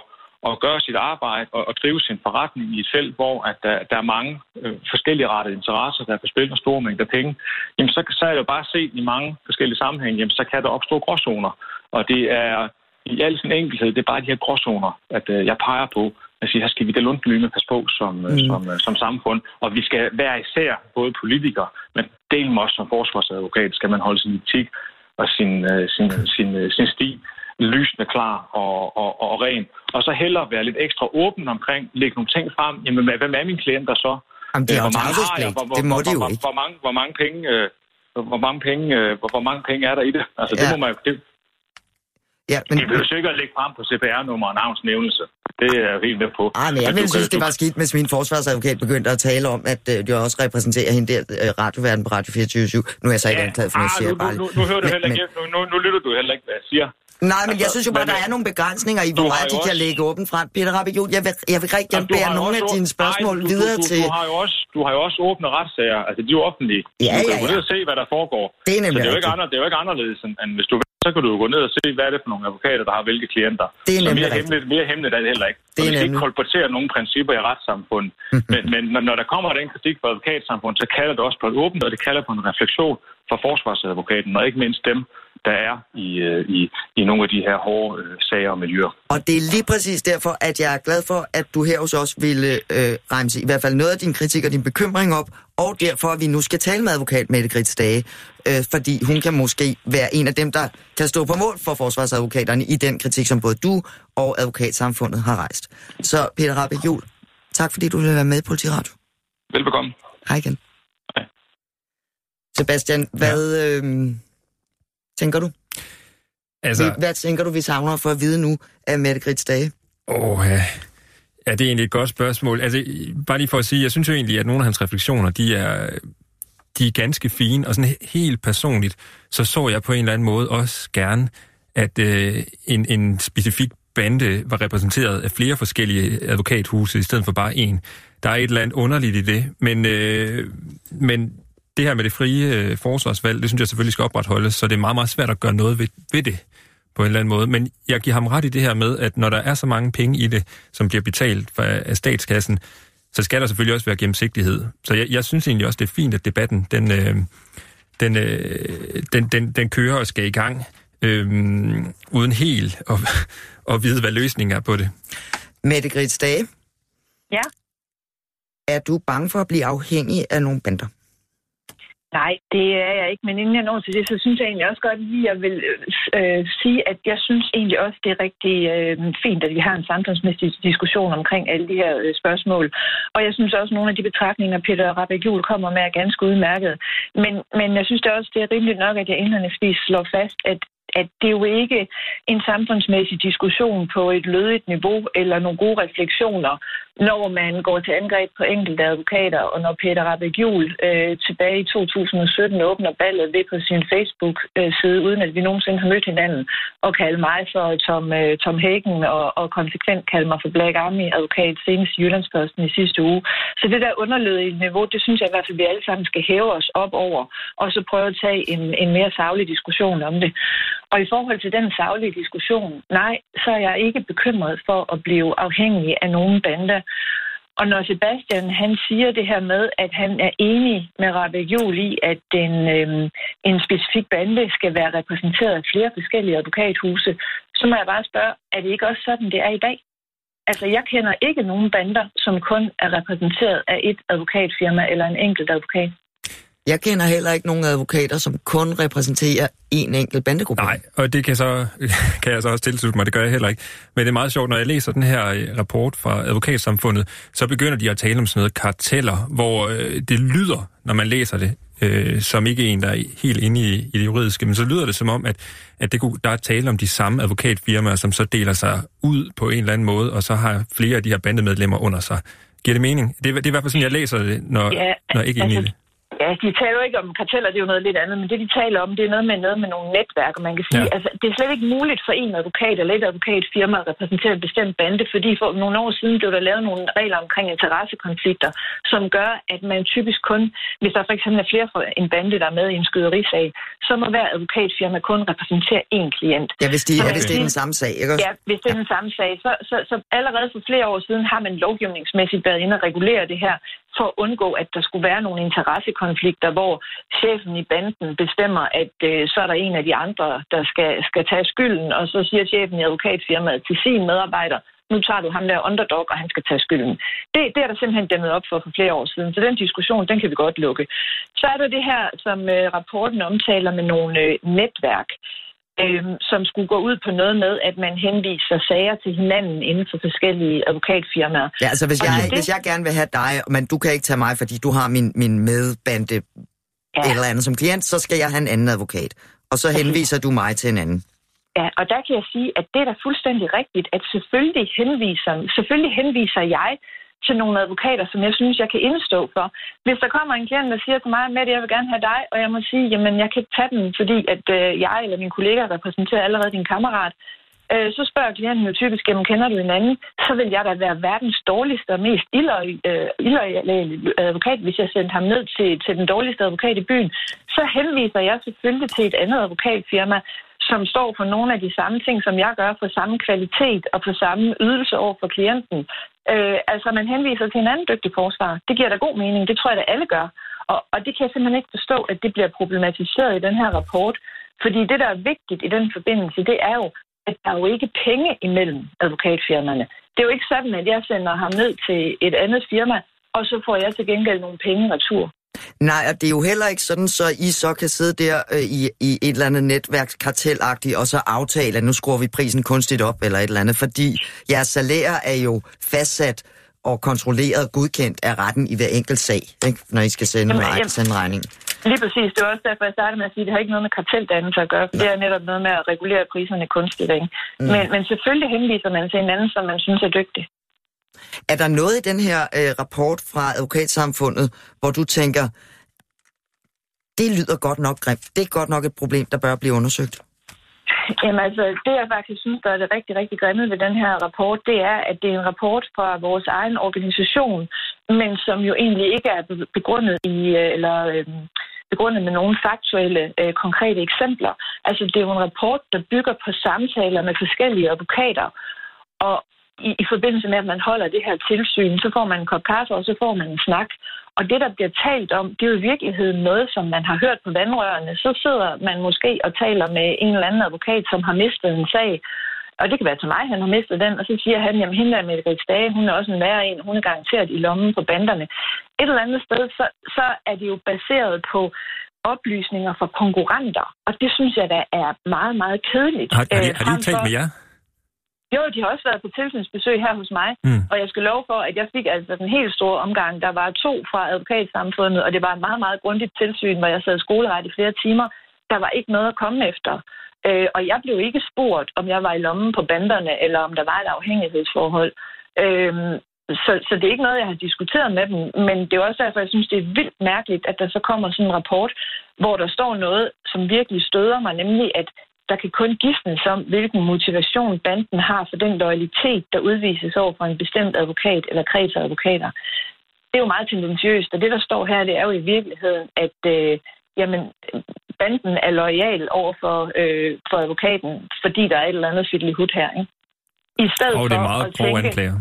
at gøre sit arbejde og, og drive sin forretning i et felt, hvor at der, der er mange øh, forskellige rettede interesser, der er på spil og store mængder penge, jamen så, så er jeg jo bare set i mange forskellige sammenhænge, jamen så kan der opstå gråzoner. Og det er i al sin enkelhed, det er bare de her gråzoner, at øh, jeg peger på, at sige, her skal vi da lundlyme passe på som, mm. som, øh, som samfund. Og vi skal være især både politikere, men del med også som forsvarsadvokat, skal man holde sin etik og sin, øh, sin, sin, øh, sin sti lysende klar og, og, og ren. Og så hellere være lidt ekstra åben omkring, lægge nogle ting frem. Jamen, hvad med mine klienter så? Jamen, det er Øh, hvor mange har jeg? Hvor, hvor, Det må hvor, det jo hvor, ikke. Hvor mange, hvor mange penge... Øh, hvor mange penge, øh, hvor, hvor mange penge er der i det? Altså, det Ja. må man jo... Det, Ja, men, det behøver ikke at lægge frem på CPR-nummer og navnsnævnelse. Det er jeg helt med på. ah, men jeg du ville synes, det var skidt, hvis min forsvarsadvokat begyndte at tale om, at øh, jeg også repræsenterer hende der øh, radioverden på Radio 24 Nu er jeg så ikke anklaget for noget, ah, siger nu, jeg bare. nu, nu, nu hører du Men- heller men- ikke, nu, nu, nu lytter du heller ikke, hvad jeg siger. Nej, men jeg Altså, synes jo bare, men, der er nogle begrænsninger i, hvor du meget jo de kan også- lægge åbent frem. Peter Rabijol, jeg vil, jeg vil rigtig gerne Jamen, du bære jo nogle af dine spørgsmål Nej, du, videre du, du, til... Du har, jo også, du har jo også åbne retssager. Altså, de er jo offentlige. Ja, du kan ja, jo gå ja. ned og se, hvad der foregår. Det er Så nemlig det er, jo ikke andre, det er jo ikke anderledes, end, end hvis du så kan du jo gå ned og se, hvad er det for nogle advokater, der har hvilke klienter. Det er så mere hemmeligt, mere hemmeligt er det heller ikke. Det er nemlig. ikke kolportere nogen principper i retssamfundet. men, men når, når der kommer den kritik fra advokatsamfundet, så kalder det også på et åbent, og det kalder på en refleksion fra forsvarsadvokaten, og ikke mindst dem, der er i, øh, i, i nogle af de her hårde øh, sager og miljøer. Og det er lige præcis derfor, at jeg er glad for, at du her hos os ville øh, remse i hvert fald noget af din kritik og din bekymring op, og derfor at vi nu skal tale med advokat Mette Grits Dage, øh, fordi hun kan måske være en af dem, der kan stå på mål for forsvarsadvokaterne i den kritik, som både du og advokatsamfundet har rejst. Så Peter Rabeck Jul, tak fordi du ville være med i Politiradio. Velbekomme. Hej igen. Hej. Sebastian, hvad øh, tænker du? Altså. Hvad tænker du, vi savner for at vide nu af Mette Grits Dage? åh, ja. ja, det er egentlig et godt spørgsmål. Altså, bare lige for at sige, jeg synes jo egentlig, at nogle af hans refleksioner, de er, de er ganske fine, og sådan helt personligt, så så jeg på en eller anden måde også gerne, at øh, en, en specifik bande var repræsenteret af flere forskellige advokathuse, i stedet for bare en. Der er et eller andet underligt i det, men, øh, men det her med det frie øh, forsvarsvalg, det synes jeg selvfølgelig skal opretholdes, så det er meget, meget svært at gøre noget ved, ved det på en eller anden måde. Men jeg giver ham ret i det her med, at når der er så mange penge i det, som bliver betalt fra, af statskassen, så skal der selvfølgelig også være gennemsigtighed. Så jeg, jeg synes egentlig også, det er fint, at debatten den, øh, den, øh, den, den, den kører og skal i gang, øh, uden helt at, at vide, hvad løsningen er på det. Mette Grits Dage, Ja. er du bange for at blive afhængig af nogle bander? Nej, det er jeg ikke. Men inden jeg når til det, så synes jeg egentlig også godt lige, at jeg vil øh, sige, at jeg synes egentlig også, det er rigtig øh, fint, at vi har en samfundsmæssig diskussion omkring alle de her øh, spørgsmål. Og jeg synes også, at nogle af de betragtninger, Peter Rabeck Juhl kommer med, er ganske udmærket. Men, men jeg synes det også, det er rimeligt nok, at jeg indledningsvis slår fast, at at det jo ikke en samfundsmæssig diskussion på et lødigt niveau eller nogle gode refleksioner, når man går til angreb på enkelte advokater, og når Peter Rabeck Juhl øh, tilbage i 2017 åbner ballet ved på sin Facebook-side, uden at vi nogensinde har mødt hinanden, og kalde mig for Tom, øh, Tom Hagen og, og konsekvent kalde mig for Black Army-advokat senest i Jyllandsposten i sidste uge. Så det der underlødige niveau, det synes jeg i hvert fald, vi alle sammen skal hæve os op over, og så prøve at tage en, en mere savlig diskussion om det. Og i forhold til den saglige diskussion, nej, så er jeg ikke bekymret for at blive afhængig af nogen bander. Og når Sebastian han siger det her med, at han er enig med Rabeck Juhl i, at en, øhm, en specifik bande skal være repræsenteret af flere forskellige advokathuse, så må jeg bare spørge, er det ikke også sådan, det er i dag? Altså, jeg kender ikke nogen bander, som kun er repræsenteret af et advokatfirma eller en enkelt advokat. Jeg kender heller ikke nogen advokater, som kun repræsenterer en enkelt bandegruppe. Nej, og det kan, så, kan jeg så også tilslutte mig, det gør jeg heller ikke. Men det er meget sjovt, når jeg læser den her øh, rapport fra advokatsamfundet, så begynder de at tale om sådan noget karteller, hvor øh, det lyder, når man læser det, øh, som ikke en, der er helt inde i, i det juridiske, men så lyder det som om, at, at det kunne, der er tale om de samme advokatfirmaer, som så deler sig ud på en eller anden måde, og så har flere af de her bandemedlemmer under sig. Giver det mening? Det er, det er i hvert fald sådan, jeg læser det, når, Ja, når jeg ikke er inde i det. Ja, de taler jo ikke om karteller, det er jo noget lidt andet, men det de taler om, det er noget med noget med nogle netværk, og man kan sige, Ja. altså, det er slet ikke muligt for en advokat eller et advokatfirma at repræsentere en bestemt bande, fordi for nogle år siden blev der lavet nogle regler omkring interessekonflikter, som gør, at man typisk kun, hvis der for eksempel er flere fra en bande, der er med i en skyderigsag, så må hver advokatfirma kun repræsentere én klient. Ja, hvis, de, Så ja, hvis det er den samme sag, ikke? Ja, hvis det er den samme sag. Så, så, så allerede for flere år siden har man lovgivningsmæssigt været inde og regulere det her, for at undgå, at der skulle være nogle interessekonflikter, hvor chefen i banden bestemmer, at øh, så er der en af de andre, der skal, skal tage skylden, og så siger chefen i advokatfirmaet til sin medarbejder, nu tager du ham der underdog, og han skal tage skylden. Det, det er der simpelthen dæmmet op for for flere år siden, så den diskussion, den kan vi godt lukke. Så er der det her, som øh, rapporten omtaler med nogle øh, netværk øh, som skulle gå ud på noget med, at man henviser sager til hinanden inden for forskellige advokatfirmaer. Ja, altså hvis jeg, det... hvis jeg gerne vil have dig, men du kan ikke tage mig, fordi du har min, min medbande ja. eller andet som klient, så skal jeg have en anden advokat. Og så henviser du mig til en anden. Ja, og der kan jeg sige, at det er da fuldstændig rigtigt, at selvfølgelig henviser, selvfølgelig henviser jeg til nogle advokater, som jeg synes, jeg kan indstå for. Hvis der kommer en klient, der siger til mig, at jeg vil gerne have dig, og jeg må sige, jamen jeg kan ikke tage den, fordi at øh, jeg eller min kollega repræsenterer allerede din kammerat, øh, så spørger klienten jo typisk, jamen kender du en anden? Så vil jeg da være verdens dårligste og mest øh, illoyale øh, advokat, hvis jeg sendte ham ned til, til den dårligste advokat i byen. Så henviser jeg selvfølgelig til et andet advokatfirma, som står for nogle af de samme ting, som jeg gør, for samme kvalitet og for samme ydelse over for klienten. Øh, altså, man henviser til en anden dygtig forsvar. Det giver da god mening. Det tror jeg, at alle gør. Og, og det kan jeg simpelthen ikke forstå, at det bliver problematiseret i den her rapport. Fordi det, der er vigtigt i den forbindelse, det er jo, at der er jo ikke penge imellem advokatfirmaerne. Det er jo ikke sådan, at jeg sender ham ned til et andet firma, og så får jeg til gengæld nogle penge retur. Nej, og det er jo heller ikke sådan, så I så kan sidde der øh, i, i et eller andet netværkskartelagtigt, og så aftale, at nu skruer vi prisen kunstigt op, eller et eller andet, fordi jeres salær er jo fastsat og kontrolleret godkendt af retten i hver enkelt sag, ikke? når I skal sende, jamen, jamen, sende regning. Lige præcis. Det var også derfor, jeg startede med at sige, at det har ikke noget med karteldannelse at gøre. Det er netop noget med at regulere priserne kunstigt. Ikke? Mm. Men, men selvfølgelig henviser man til en anden, som man synes er dygtig. Er der noget i den her øh, rapport fra advokatsamfundet, hvor du tænker, det lyder godt nok grimt, det er godt nok et problem, der bør blive undersøgt? Jamen altså, det jeg faktisk synes, der er det rigtig, rigtig grimme ved den her rapport, det er, at det er en rapport fra vores egen organisation, men som jo egentlig ikke er begrundet i, øh, eller øh, begrundet med nogle faktuelle, øh, konkrete eksempler. Altså, det er jo en rapport, der bygger på samtaler med forskellige advokater, og, i, i forbindelse med, at man holder det her tilsyn, så får man en kop kaffe, og så får man en snak. Og det, der bliver talt om, det er jo i virkeligheden noget, som man har hørt på vandrørene. Så sidder man måske og taler med en eller anden advokat, som har mistet en sag. Og det kan være til mig, han har mistet den, og så siger han, jamen hende der med Rik Dage, hun er også en værre en, hun er garanteret i lommen på banderne. Et eller andet sted, så, så er det jo baseret på oplysninger fra konkurrenter, og det synes jeg da er meget, meget kedeligt. Har, har, de, har de talt med jer? Jo, de har også været på tilsynsbesøg her hos mig, mm. og jeg skal love for, at jeg fik altså den helt store omgang. Der var to fra advokatsamfundet, og det var et meget, meget grundigt tilsyn, hvor jeg sad skoleret i flere timer. Der var ikke noget at komme efter. Øh, og jeg blev ikke spurgt, om jeg var i lommen på banderne, eller om der var et afhængighedsforhold. Øh, så, så det er ikke noget, jeg har diskuteret med dem, men det er også derfor, jeg synes, det er vildt mærkeligt, at der så kommer sådan en rapport, hvor der står noget, som virkelig støder mig, nemlig at der kan kun gidsnes om, hvilken motivation banden har for den loyalitet, der udvises over for en bestemt advokat eller kreds af advokater. Det er jo meget tendentiøst, og det, der står her, det er jo i virkeligheden, at øh, jamen, banden er lojal over for, øh, for advokaten, fordi der er et eller andet hud her. Ikke? I stedet oh, det er meget for at tænke, anklager.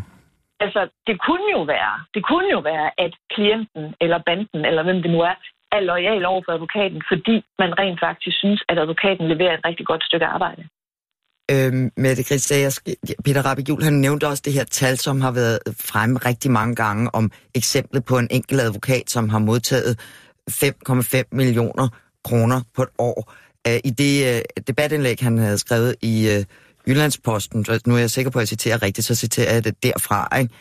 Altså, det kunne jo være, det kunne jo være, at klienten eller banden, eller hvem det nu er, er lojal over for advokaten, fordi man rent faktisk synes, at advokaten leverer et rigtig godt stykke arbejde. Øhm, Mette Christias, Peter Rabik han nævnte også det her tal, som har været fremme rigtig mange gange om eksemplet på en enkelt advokat, som har modtaget 5,5 millioner kroner på et år. Øh, I det øh, debatindlæg, han havde skrevet i øh, Jyllandsposten, så nu er jeg sikker på, at jeg citerer rigtigt, så citerer jeg det derfra. Ikke?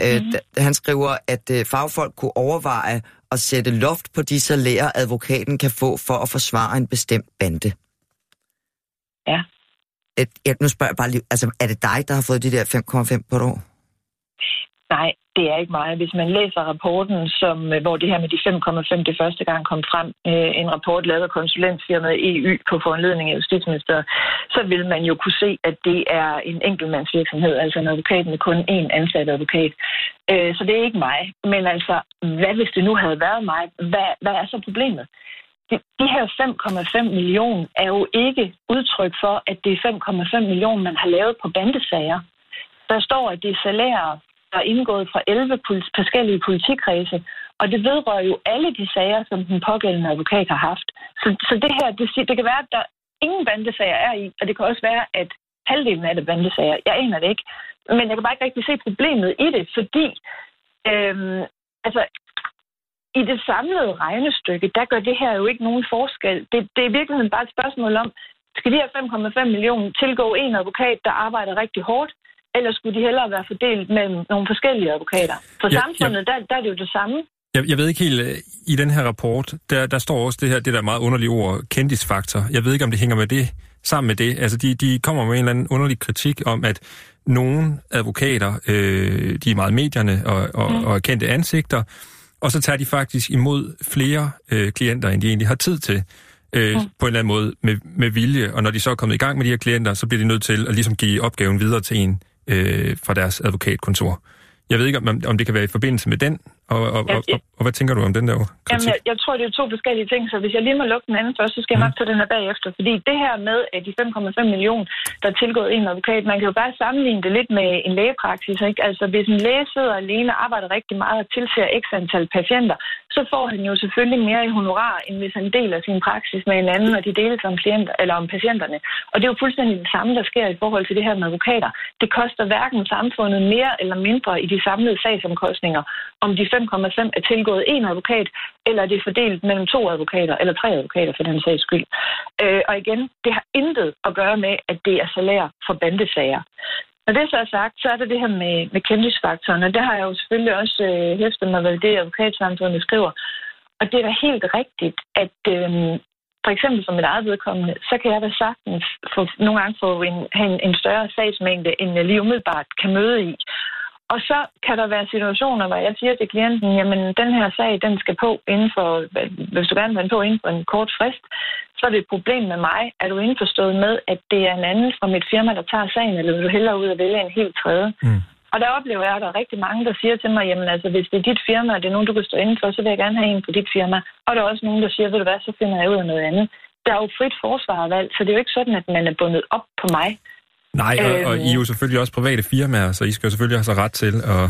Mm-hmm. Han skriver, at fagfolk kunne overveje at sætte loft på de salærer, advokaten kan få for at forsvare en bestemt bande. Ja. Et, et, nu spørger jeg bare lige, altså er det dig, der har fået de der 5,5 på et år? Nej, det er ikke meget. Hvis man læser rapporten, som, øh, hvor det her med de 5,5 det første gang kom frem, øh, en rapport lavet af konsulentfirmaet EU på foranledning af Justitsministeriet, så vil man jo kunne se, at det er en enkeltmandsvirksomhed, altså en advokat med kun én ansat advokat. Øh, så det er ikke mig. Men altså, hvad hvis det nu havde været mig? Hvad, hvad er så problemet? de her 5,5 millioner er jo ikke udtryk for, at det er 5,5 millioner, man har lavet på bandesager. Der står, at det er salærer er indgået fra 11 forskellige politikredse, og det vedrører jo alle de sager, som den pågældende advokat har haft. Så, så det her, det, det kan være, at der ingen bandesager er i, og det kan også være, at halvdelen af det bandesager. Jeg aner det ikke. men jeg kan bare ikke rigtig se problemet i det, fordi øhm, altså, i det samlede regnestykke, der gør det her jo ikke nogen forskel. Det, det er virkelig bare et spørgsmål om, skal de her 5,5 millioner tilgå en advokat, der arbejder rigtig hårdt, eller skulle de hellere være fordelt mellem nogle forskellige advokater? For Ja, samfundet, Der, der er det jo det samme. Jeg, jeg ved ikke helt, øh, i den her rapport, der, der står også det her, det der meget underlige ord, kendisfaktor. Jeg ved ikke, om det hænger med det, sammen med det. Altså, de, de kommer med en eller anden underlig kritik om, at nogle advokater, øh, de er meget medierne og, og, mm. og er kendte ansigter, og så tager de faktisk imod flere øh, klienter, end de egentlig har tid til, øh, mm. på en eller anden måde med, med vilje. Og når de så er kommet i gang med de her klienter, så bliver de nødt til at ligesom give opgaven videre til en øh, fra deres advokatkontor. Jeg ved ikke, om, om det kan være i forbindelse med den, og, og, Ja, og, og, og hvad tænker du om den der Jamen, kritik? jeg, jeg tror, det er to forskellige ting, så hvis jeg lige må lukke den anden først, så skal jeg nok tage den her bagefter. Fordi det her med at de 5,5 millioner, der er tilgået en advokat, man kan jo bare sammenligne det lidt med en lægepraksis. Ikke? Altså, hvis en læge sidder alene og arbejder rigtig meget og tilser x antal patienter, så får han jo selvfølgelig mere i honorar, end hvis han deler sin praksis med en anden, og de deles om, klienter, eller om patienterne. Og det er jo fuldstændig det samme, der sker i forhold til det her med advokater. Det koster hverken samfundet mere eller mindre i de samlede sagsomkostninger, om de 5,5 er tilgået en advokat, eller det er fordelt mellem to advokater, eller tre advokater for den sags skyld. Øh, og igen, det har intet at gøre med, at det er salær for bandesager. Når det så er sagt, så er det det her med, med kendisfaktoren, og det har jeg jo selvfølgelig også øh, hæftet mig ved det, advokatsamfundet skriver. Og det er da helt rigtigt, at øh, for eksempel som mit eget vedkommende, så kan jeg da sagtens få, nogle gange få en, have en, en større sagsmængde, end jeg lige umiddelbart kan møde i. Og så kan der være situationer, hvor jeg siger til klienten, jamen den her sag, den skal på inden for, hvis du gerne vil på inden for en kort frist, så er det et problem med mig. Er du indforstået med, at det er en anden fra mit firma, der tager sagen, eller vil du hellere ud og vælge en helt tredje? Mm. Og der oplever jeg, at der er rigtig mange, der siger til mig, jamen altså, hvis det er dit firma, og det er nogen, du kan stå inden for, så vil jeg gerne have en på dit firma. Og der er også nogen, der siger, ved du hvad, så finder jeg ud af noget andet. Der er jo frit forsvarvalg, så det er jo ikke sådan, at man er bundet op på mig. Nej, og, og Øhm. I er jo selvfølgelig også private firmaer, så I skal jo selvfølgelig have så ret til at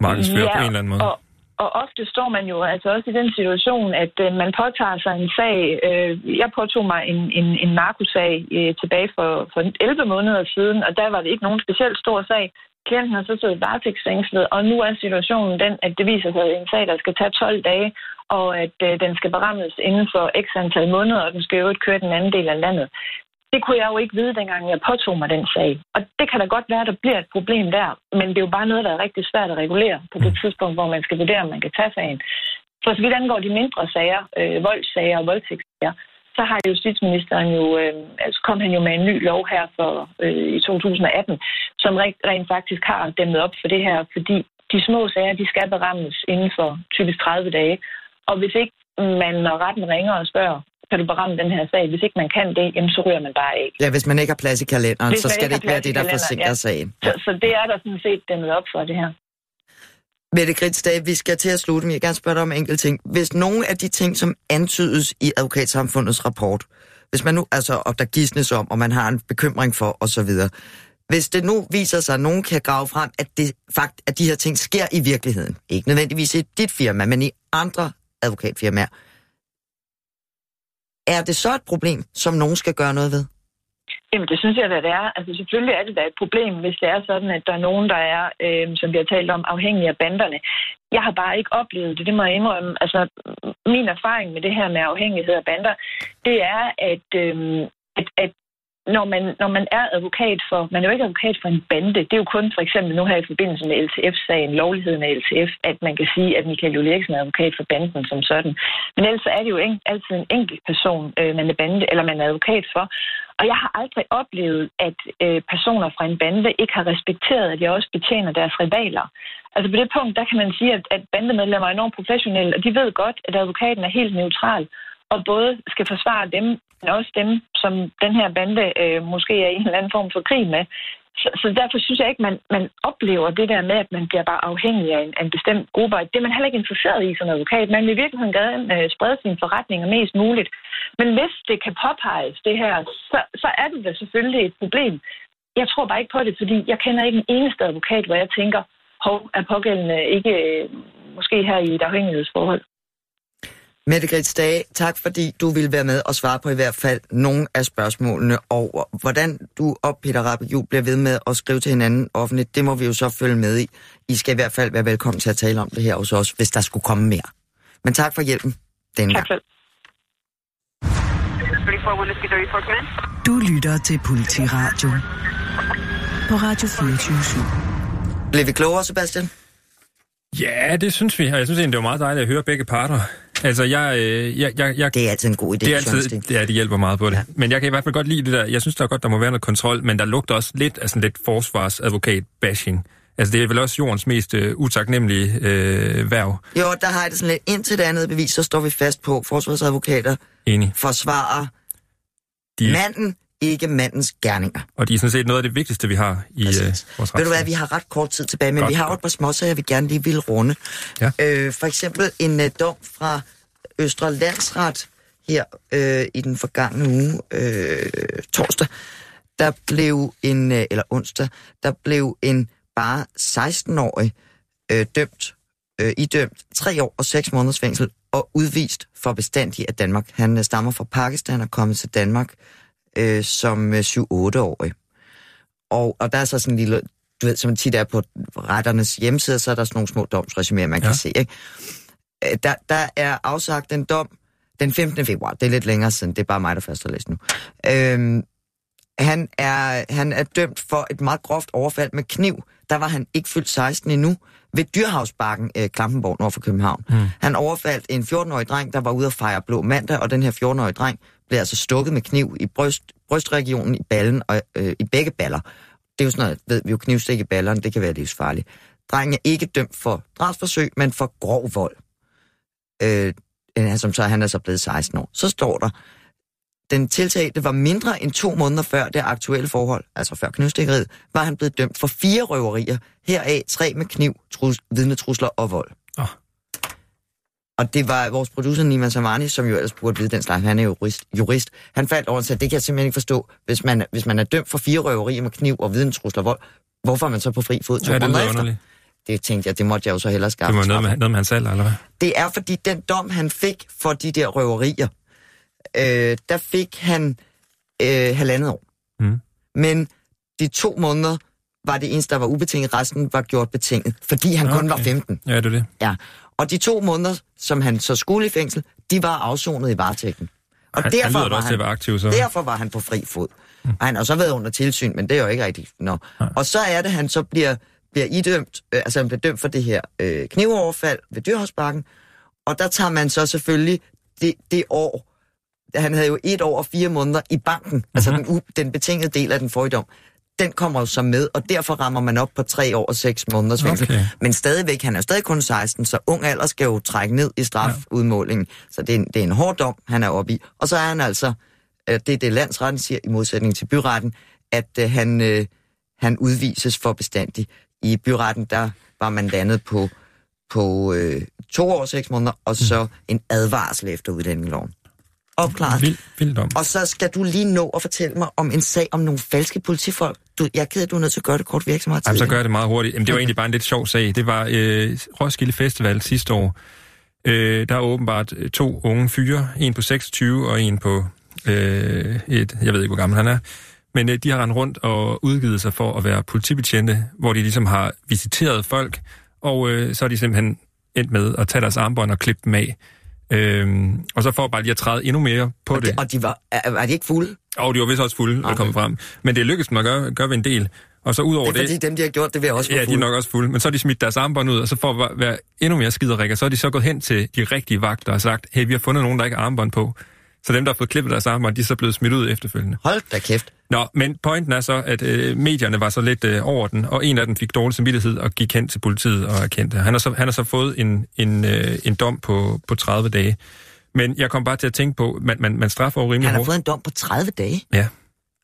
markedsføre på en eller anden måde. Og, og ofte står man jo altså også i den situation, at øh, man påtager sig en sag. Øh, jeg påtog mig en, en, en narkosag øh, tilbage for, for 11 måneder siden, og der var det ikke nogen specielt stor sag. Klienten har så siddet varetægtsfængslet, og nu er situationen den, at det viser sig, at en sag, der skal tage 12 dage, og at øh, den skal berammes inden for x antal måneder, og den skal jo ikke køre den anden del af landet. Det kunne jeg jo ikke vide, dengang jeg påtog mig den sag. Og det kan da godt være, at der bliver et problem der, men det er jo bare noget, der er rigtig svært at regulere på det tidspunkt, hvor man skal vurdere, om man kan tage sagen. For så vidt angår de mindre sager, øh, voldssager og voldtægtssager, så har justitsministeren jo, øh, altså kom han jo med en ny lov her for øh, i 2018, som rent, rent faktisk har dæmmet op for det her, fordi de små sager, de skal berammes inden for typisk 30 dage. Og hvis ikke man, når retten ringer og spørger, kan du beramme den her sag? Hvis ikke man kan det, jamen, så ryger man bare af. Ja, hvis man ikke har plads i kalenderen, Hvis så skal det ikke være det, der forsinker ja. sagen. Så, så det er der sådan set dæmmet op for, det her. Mette Gritsdag, vi skal til at slutte, men jeg vil gerne spørge dig om en enkelt ting. Hvis nogle af de ting, som antydes i advokatsamfundets rapport, hvis man nu, altså, og der gisnes om, og man har en bekymring for, og så videre. Hvis det nu viser sig, at nogen kan grave frem, at, det, fakt, at de her ting sker i virkeligheden, ikke nødvendigvis i dit firma, men i andre advokatfirmaer, er det så et problem, som nogen skal gøre noget ved? Jamen, det synes jeg, at det er. Altså, selvfølgelig er det da et problem, hvis det er sådan, at der er nogen, der er, øh, som vi har talt om, afhængige af banderne. Jeg har bare ikke oplevet det, det må jeg indrømme. Altså, min erfaring med det her med afhængighed af bander, det er, at, øh, når man, når man er advokat for, man er jo ikke advokat for en bande, det er jo kun for eksempel nu her i forbindelse med LTF-sagen, lovligheden af LTF, at man kan sige, at Michael Jule Eriksen er advokat for banden som sådan. Men ellers er det jo en, altid en enkelt person, øh, man er bande, eller man er advokat for. Og jeg har aldrig oplevet, at øh, personer fra en bande ikke har respekteret, at jeg også betjener deres rivaler. Altså på det punkt, der kan man sige, at, at bandemedlemmer er enormt professionelle, og de ved godt, at advokaten er helt neutral og både skal forsvare dem, men også dem, som den her bande øh, måske er i en eller anden form for krig med. Så, så derfor synes jeg ikke, man, man oplever det der med, at man bliver bare afhængig af en, af en bestemt gruppe. Det er man heller ikke interesseret i som advokat. Man vil i virkeligheden gerne øh, sprede sine forretninger mest muligt. Men hvis det kan påpeges, det her, så, så er det da selvfølgelig et problem. Jeg tror bare ikke på det, fordi jeg kender ikke en eneste advokat, hvor jeg tænker, hov, er pågældende ikke øh, måske her i et afhængighedsforhold. Mette Grits Dage, tak fordi du vil være med og svare på i hvert fald nogle af spørgsmålene. Og hvordan du og Peter Rappelju bliver ved med at skrive til hinanden offentligt, det må vi jo så følge med i. I skal i hvert fald være velkommen til at tale om det her hos os, hvis der skulle komme mere. Men tak for hjælpen denne Tak gang. Du lytter til Politiradio på Radio 24 Blev vi klogere, Sebastian? Ja, det synes vi, og jeg synes egentlig, det var meget dejligt at høre begge parter. Altså, jeg, øh, jeg, jeg, jeg Det er altid en god idé. det er altid, ja, det hjælper meget på det. Ja. Ja. Men jeg kan i hvert fald godt lide det der. Jeg synes, der er godt, der må være noget kontrol, men der lugter også lidt af sådan lidt forsvarsadvokat-bashing. Altså, det er vel også jordens mest øh, utaknemmelige øh, værv. Jo, der har jeg det sådan lidt. Indtil det andet bevis, så står vi fast på, forsvarsadvokater Enig. forsvarer De, manden, ikke mandens gerninger. og de er sådan set noget af det vigtigste, vi har i øh, vores Ved du hvad, vi har ret kort tid tilbage, men Godt, vi har jo et par småsager, jeg vil gerne lige vil runde. Ja. Øh, for eksempel en uh, dom fra Østre Landsret her øh, i den forgangne uge, øh, torsdag, der blev en, øh, eller onsdag, der blev en bare 16-årig øh, dømt, øh, idømt tre år og seks måneders fængsel og udvist for bestandig af Danmark. Han øh, stammer fra Pakistan og kommet til Danmark øh, som øh, 7-8-årig. Og, og der er så sådan en lille, du ved, som tit er på retternes hjemmeside, så er der sådan nogle små domsresuméer, man ja. Ja. kan se. Ikke? Øh, Der, der er afsagt en dom den 15. februar. Det er lidt længere siden, det er bare mig, der først har læst nu. Øhm, han, er, han er dømt for et meget groft overfald med kniv. Der var han ikke fyldt 16 endnu ved Dyrhavsbakken, øh, Klampenborg, nord for København. Mm. Han overfaldt en 14-årig dreng, der var ude at fejre blå mandag, og den her 14-årige dreng blev altså stukket med kniv i bryst, brystregionen, i ballen og øh, i begge baller. Det er jo sådan noget, ved vi jo, knivstik i ballerne, det kan være livsfarligt. Drengen er ikke dømt for drabsforsøg, men for grov vold. Øh, som så han er så blevet 16 år. Så står der, den tiltalte var mindre end to måneder før det aktuelle forhold, altså før knivstikkeriet, var han blevet dømt for fire røverier, heraf tre med kniv, trus, vidnetrusler og vold. Og det var vores producer Nima Samani, som jo ellers burde vide den slags. Han er jo jurist. jurist. Han faldt over og sagde, det kan jeg simpelthen ikke forstå. Hvis man, hvis man er dømt for fire røverier med kniv og vidnetrusler og vold, hvorfor er man så på fri fod to Ja, det måneder efter? Det tænkte jeg, det måtte jeg jo så hellere Det skaffe. var noget med, noget med hans alder, eller hvad? Det er fordi den dom, han fik for de der røverier, øh, der fik han øh, halvandet år. Mm. Men de to måneder var det eneste, der var ubetinget. Resten var gjort betinget, fordi han okay. kun var Okay. 15. Ja, det er det. Ja. Og de to måneder, som han så skulle i fængsel, de var afsonet i varetægten. Og Han, derfor, han var også til at være aktiv, så. derfor var han på fri fod. Mm. Og han har så været under tilsyn, men det er jo ikke rigtigt. Nå. Og så er det, han så bliver, bliver idømt, øh, altså han bliver dømt for det her øh, knivoverfald ved Dyrhavsbakken. Og der tager man så selvfølgelig det, det år, han havde jo et år og fire måneder i banken, mm-hmm. altså den, u, den betingede del af den forrige dom, den kommer jo så med, og derfor rammer man op på tre år og seks måneders fængsel. Okay. Men stadigvæk, han er stadig kun 16, så ung alder skal jo trække ned i strafudmålingen. Så det er, en, det er en hård dom, han er oppe i. Og så er han altså, øh, det er det landsretten siger, i modsætning til byretten, at øh, han, øh, han udvises for bestandig. I byretten, der var man landet på, på øh, to år og seks måneder, og så en advarsel efter udlændingeloven. Opklaret. Vild, vild om. Og så skal du lige nå at fortælle mig om en sag om nogle falske politifolk. Du, jeg er ked af, at du er nødt til at gøre det kort virksomhed. Jamen, så gør det meget hurtigt. Jamen, det var egentlig bare en lidt sjov sag. Det var øh, Roskilde Festival sidste år. Øh, der er åbenbart øh, to unge fyre. En på 26 og en på øh, et... Jeg ved ikke, hvor gammel han er. Men øh, de har rendt rundt og udgivet sig for at være politibetjente, hvor de ligesom har visiteret folk, og øh, så er de simpelthen endt med at tage deres armbånd og klippe dem af. Øhm, og så for bare lige at træde endnu mere på og, det. de, og de var, er, var de ikke fulde? Og de var vist også fulde, okay. At komme frem. Men det lykkedes dem at gøre, gøre ved en del. Og så ud over Det er det... fordi dem, de har gjort, det vil jeg også Ja, de er fulde. nok også fulde. Men så har de smidt deres armbånd ud, og så for at være endnu mere skiderikker, så har de så gået hen til de rigtige vagter og sagt, hey, vi har fundet nogen, der ikke har armbånd på. Så dem, der har fået klippet deres armbånd, de er så blevet smidt ud efterfølgende. Hold da kæft. Nå, men pointen er så, at øh, medierne var så lidt øh, over den, og en af dem fik dårlig samvittighed og gik hen til politiet og erkendte. Han har så, han har så fået en, en, øh, en dom på, på 30 dage. Men jeg kom bare til at tænke på, man, man, man straffer jo rimelig Han har hårdt. fået en dom på 30 dage. Ja.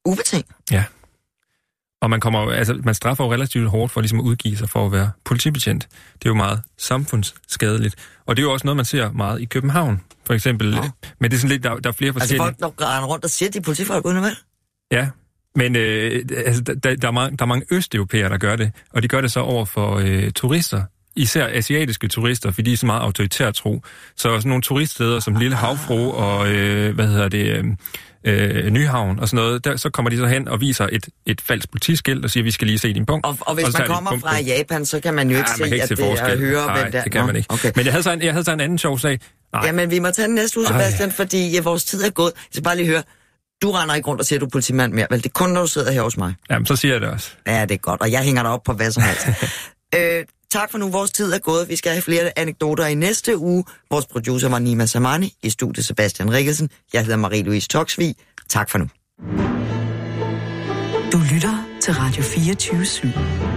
Ubetinget. Ja. Og man, kommer, altså, man straffer jo relativt hårdt for ligesom at udgive sig for at være politibetjent. Det er jo meget samfundsskadeligt. Og det er jo også noget, man ser meget i København, for eksempel. Ja. Men det er sådan lidt, der, der er flere Altså forskellige... folk, der render rundt og siger, de er politifolk uden vel? Ja, men øh, altså, der, der, er mange, der er mange østeuropæere, der gør det. Og de gør det så over for øh, turister især asiatiske turister, fordi de er så meget autoritært tro. Så sådan nogle turiststeder som Lille Havfru og, øh, hvad hedder det, øh, øh, Nyhavn og sådan noget, der, så kommer de så hen og viser et, et falsk politiskilt og siger, vi skal lige se din punkt. Og, og hvis så man kommer punkt fra. Japan, så kan man jo ikke Ja, se, man kan ikke at se det er forskel. høre, Nej, hvem der det kan man ikke. Okay. Men jeg havde, så en, jeg havde så en anden sjov sag. Nej, Jamen, vi må tage den næste uge, Ej. Sebastian, fordi ja, vores tid er gået. Jeg skal bare lige høre, du render ikke rundt og siger, at du er politimand mere, vel? Det er kun, når du sidder her hos mig. jamen, så siger jeg det også. Ja, det er godt, og jeg hænger dig op på hvad som helst. øh, tak for nu, vores tid er gået. Vi skal have flere anekdoter i næste uge. Vores producer var Nima Samani, i studiet Sebastian Rikkelsen. Jeg hedder Marie-Louise Toksvig. Tak for nu. Du lytter til Radio 24 /7.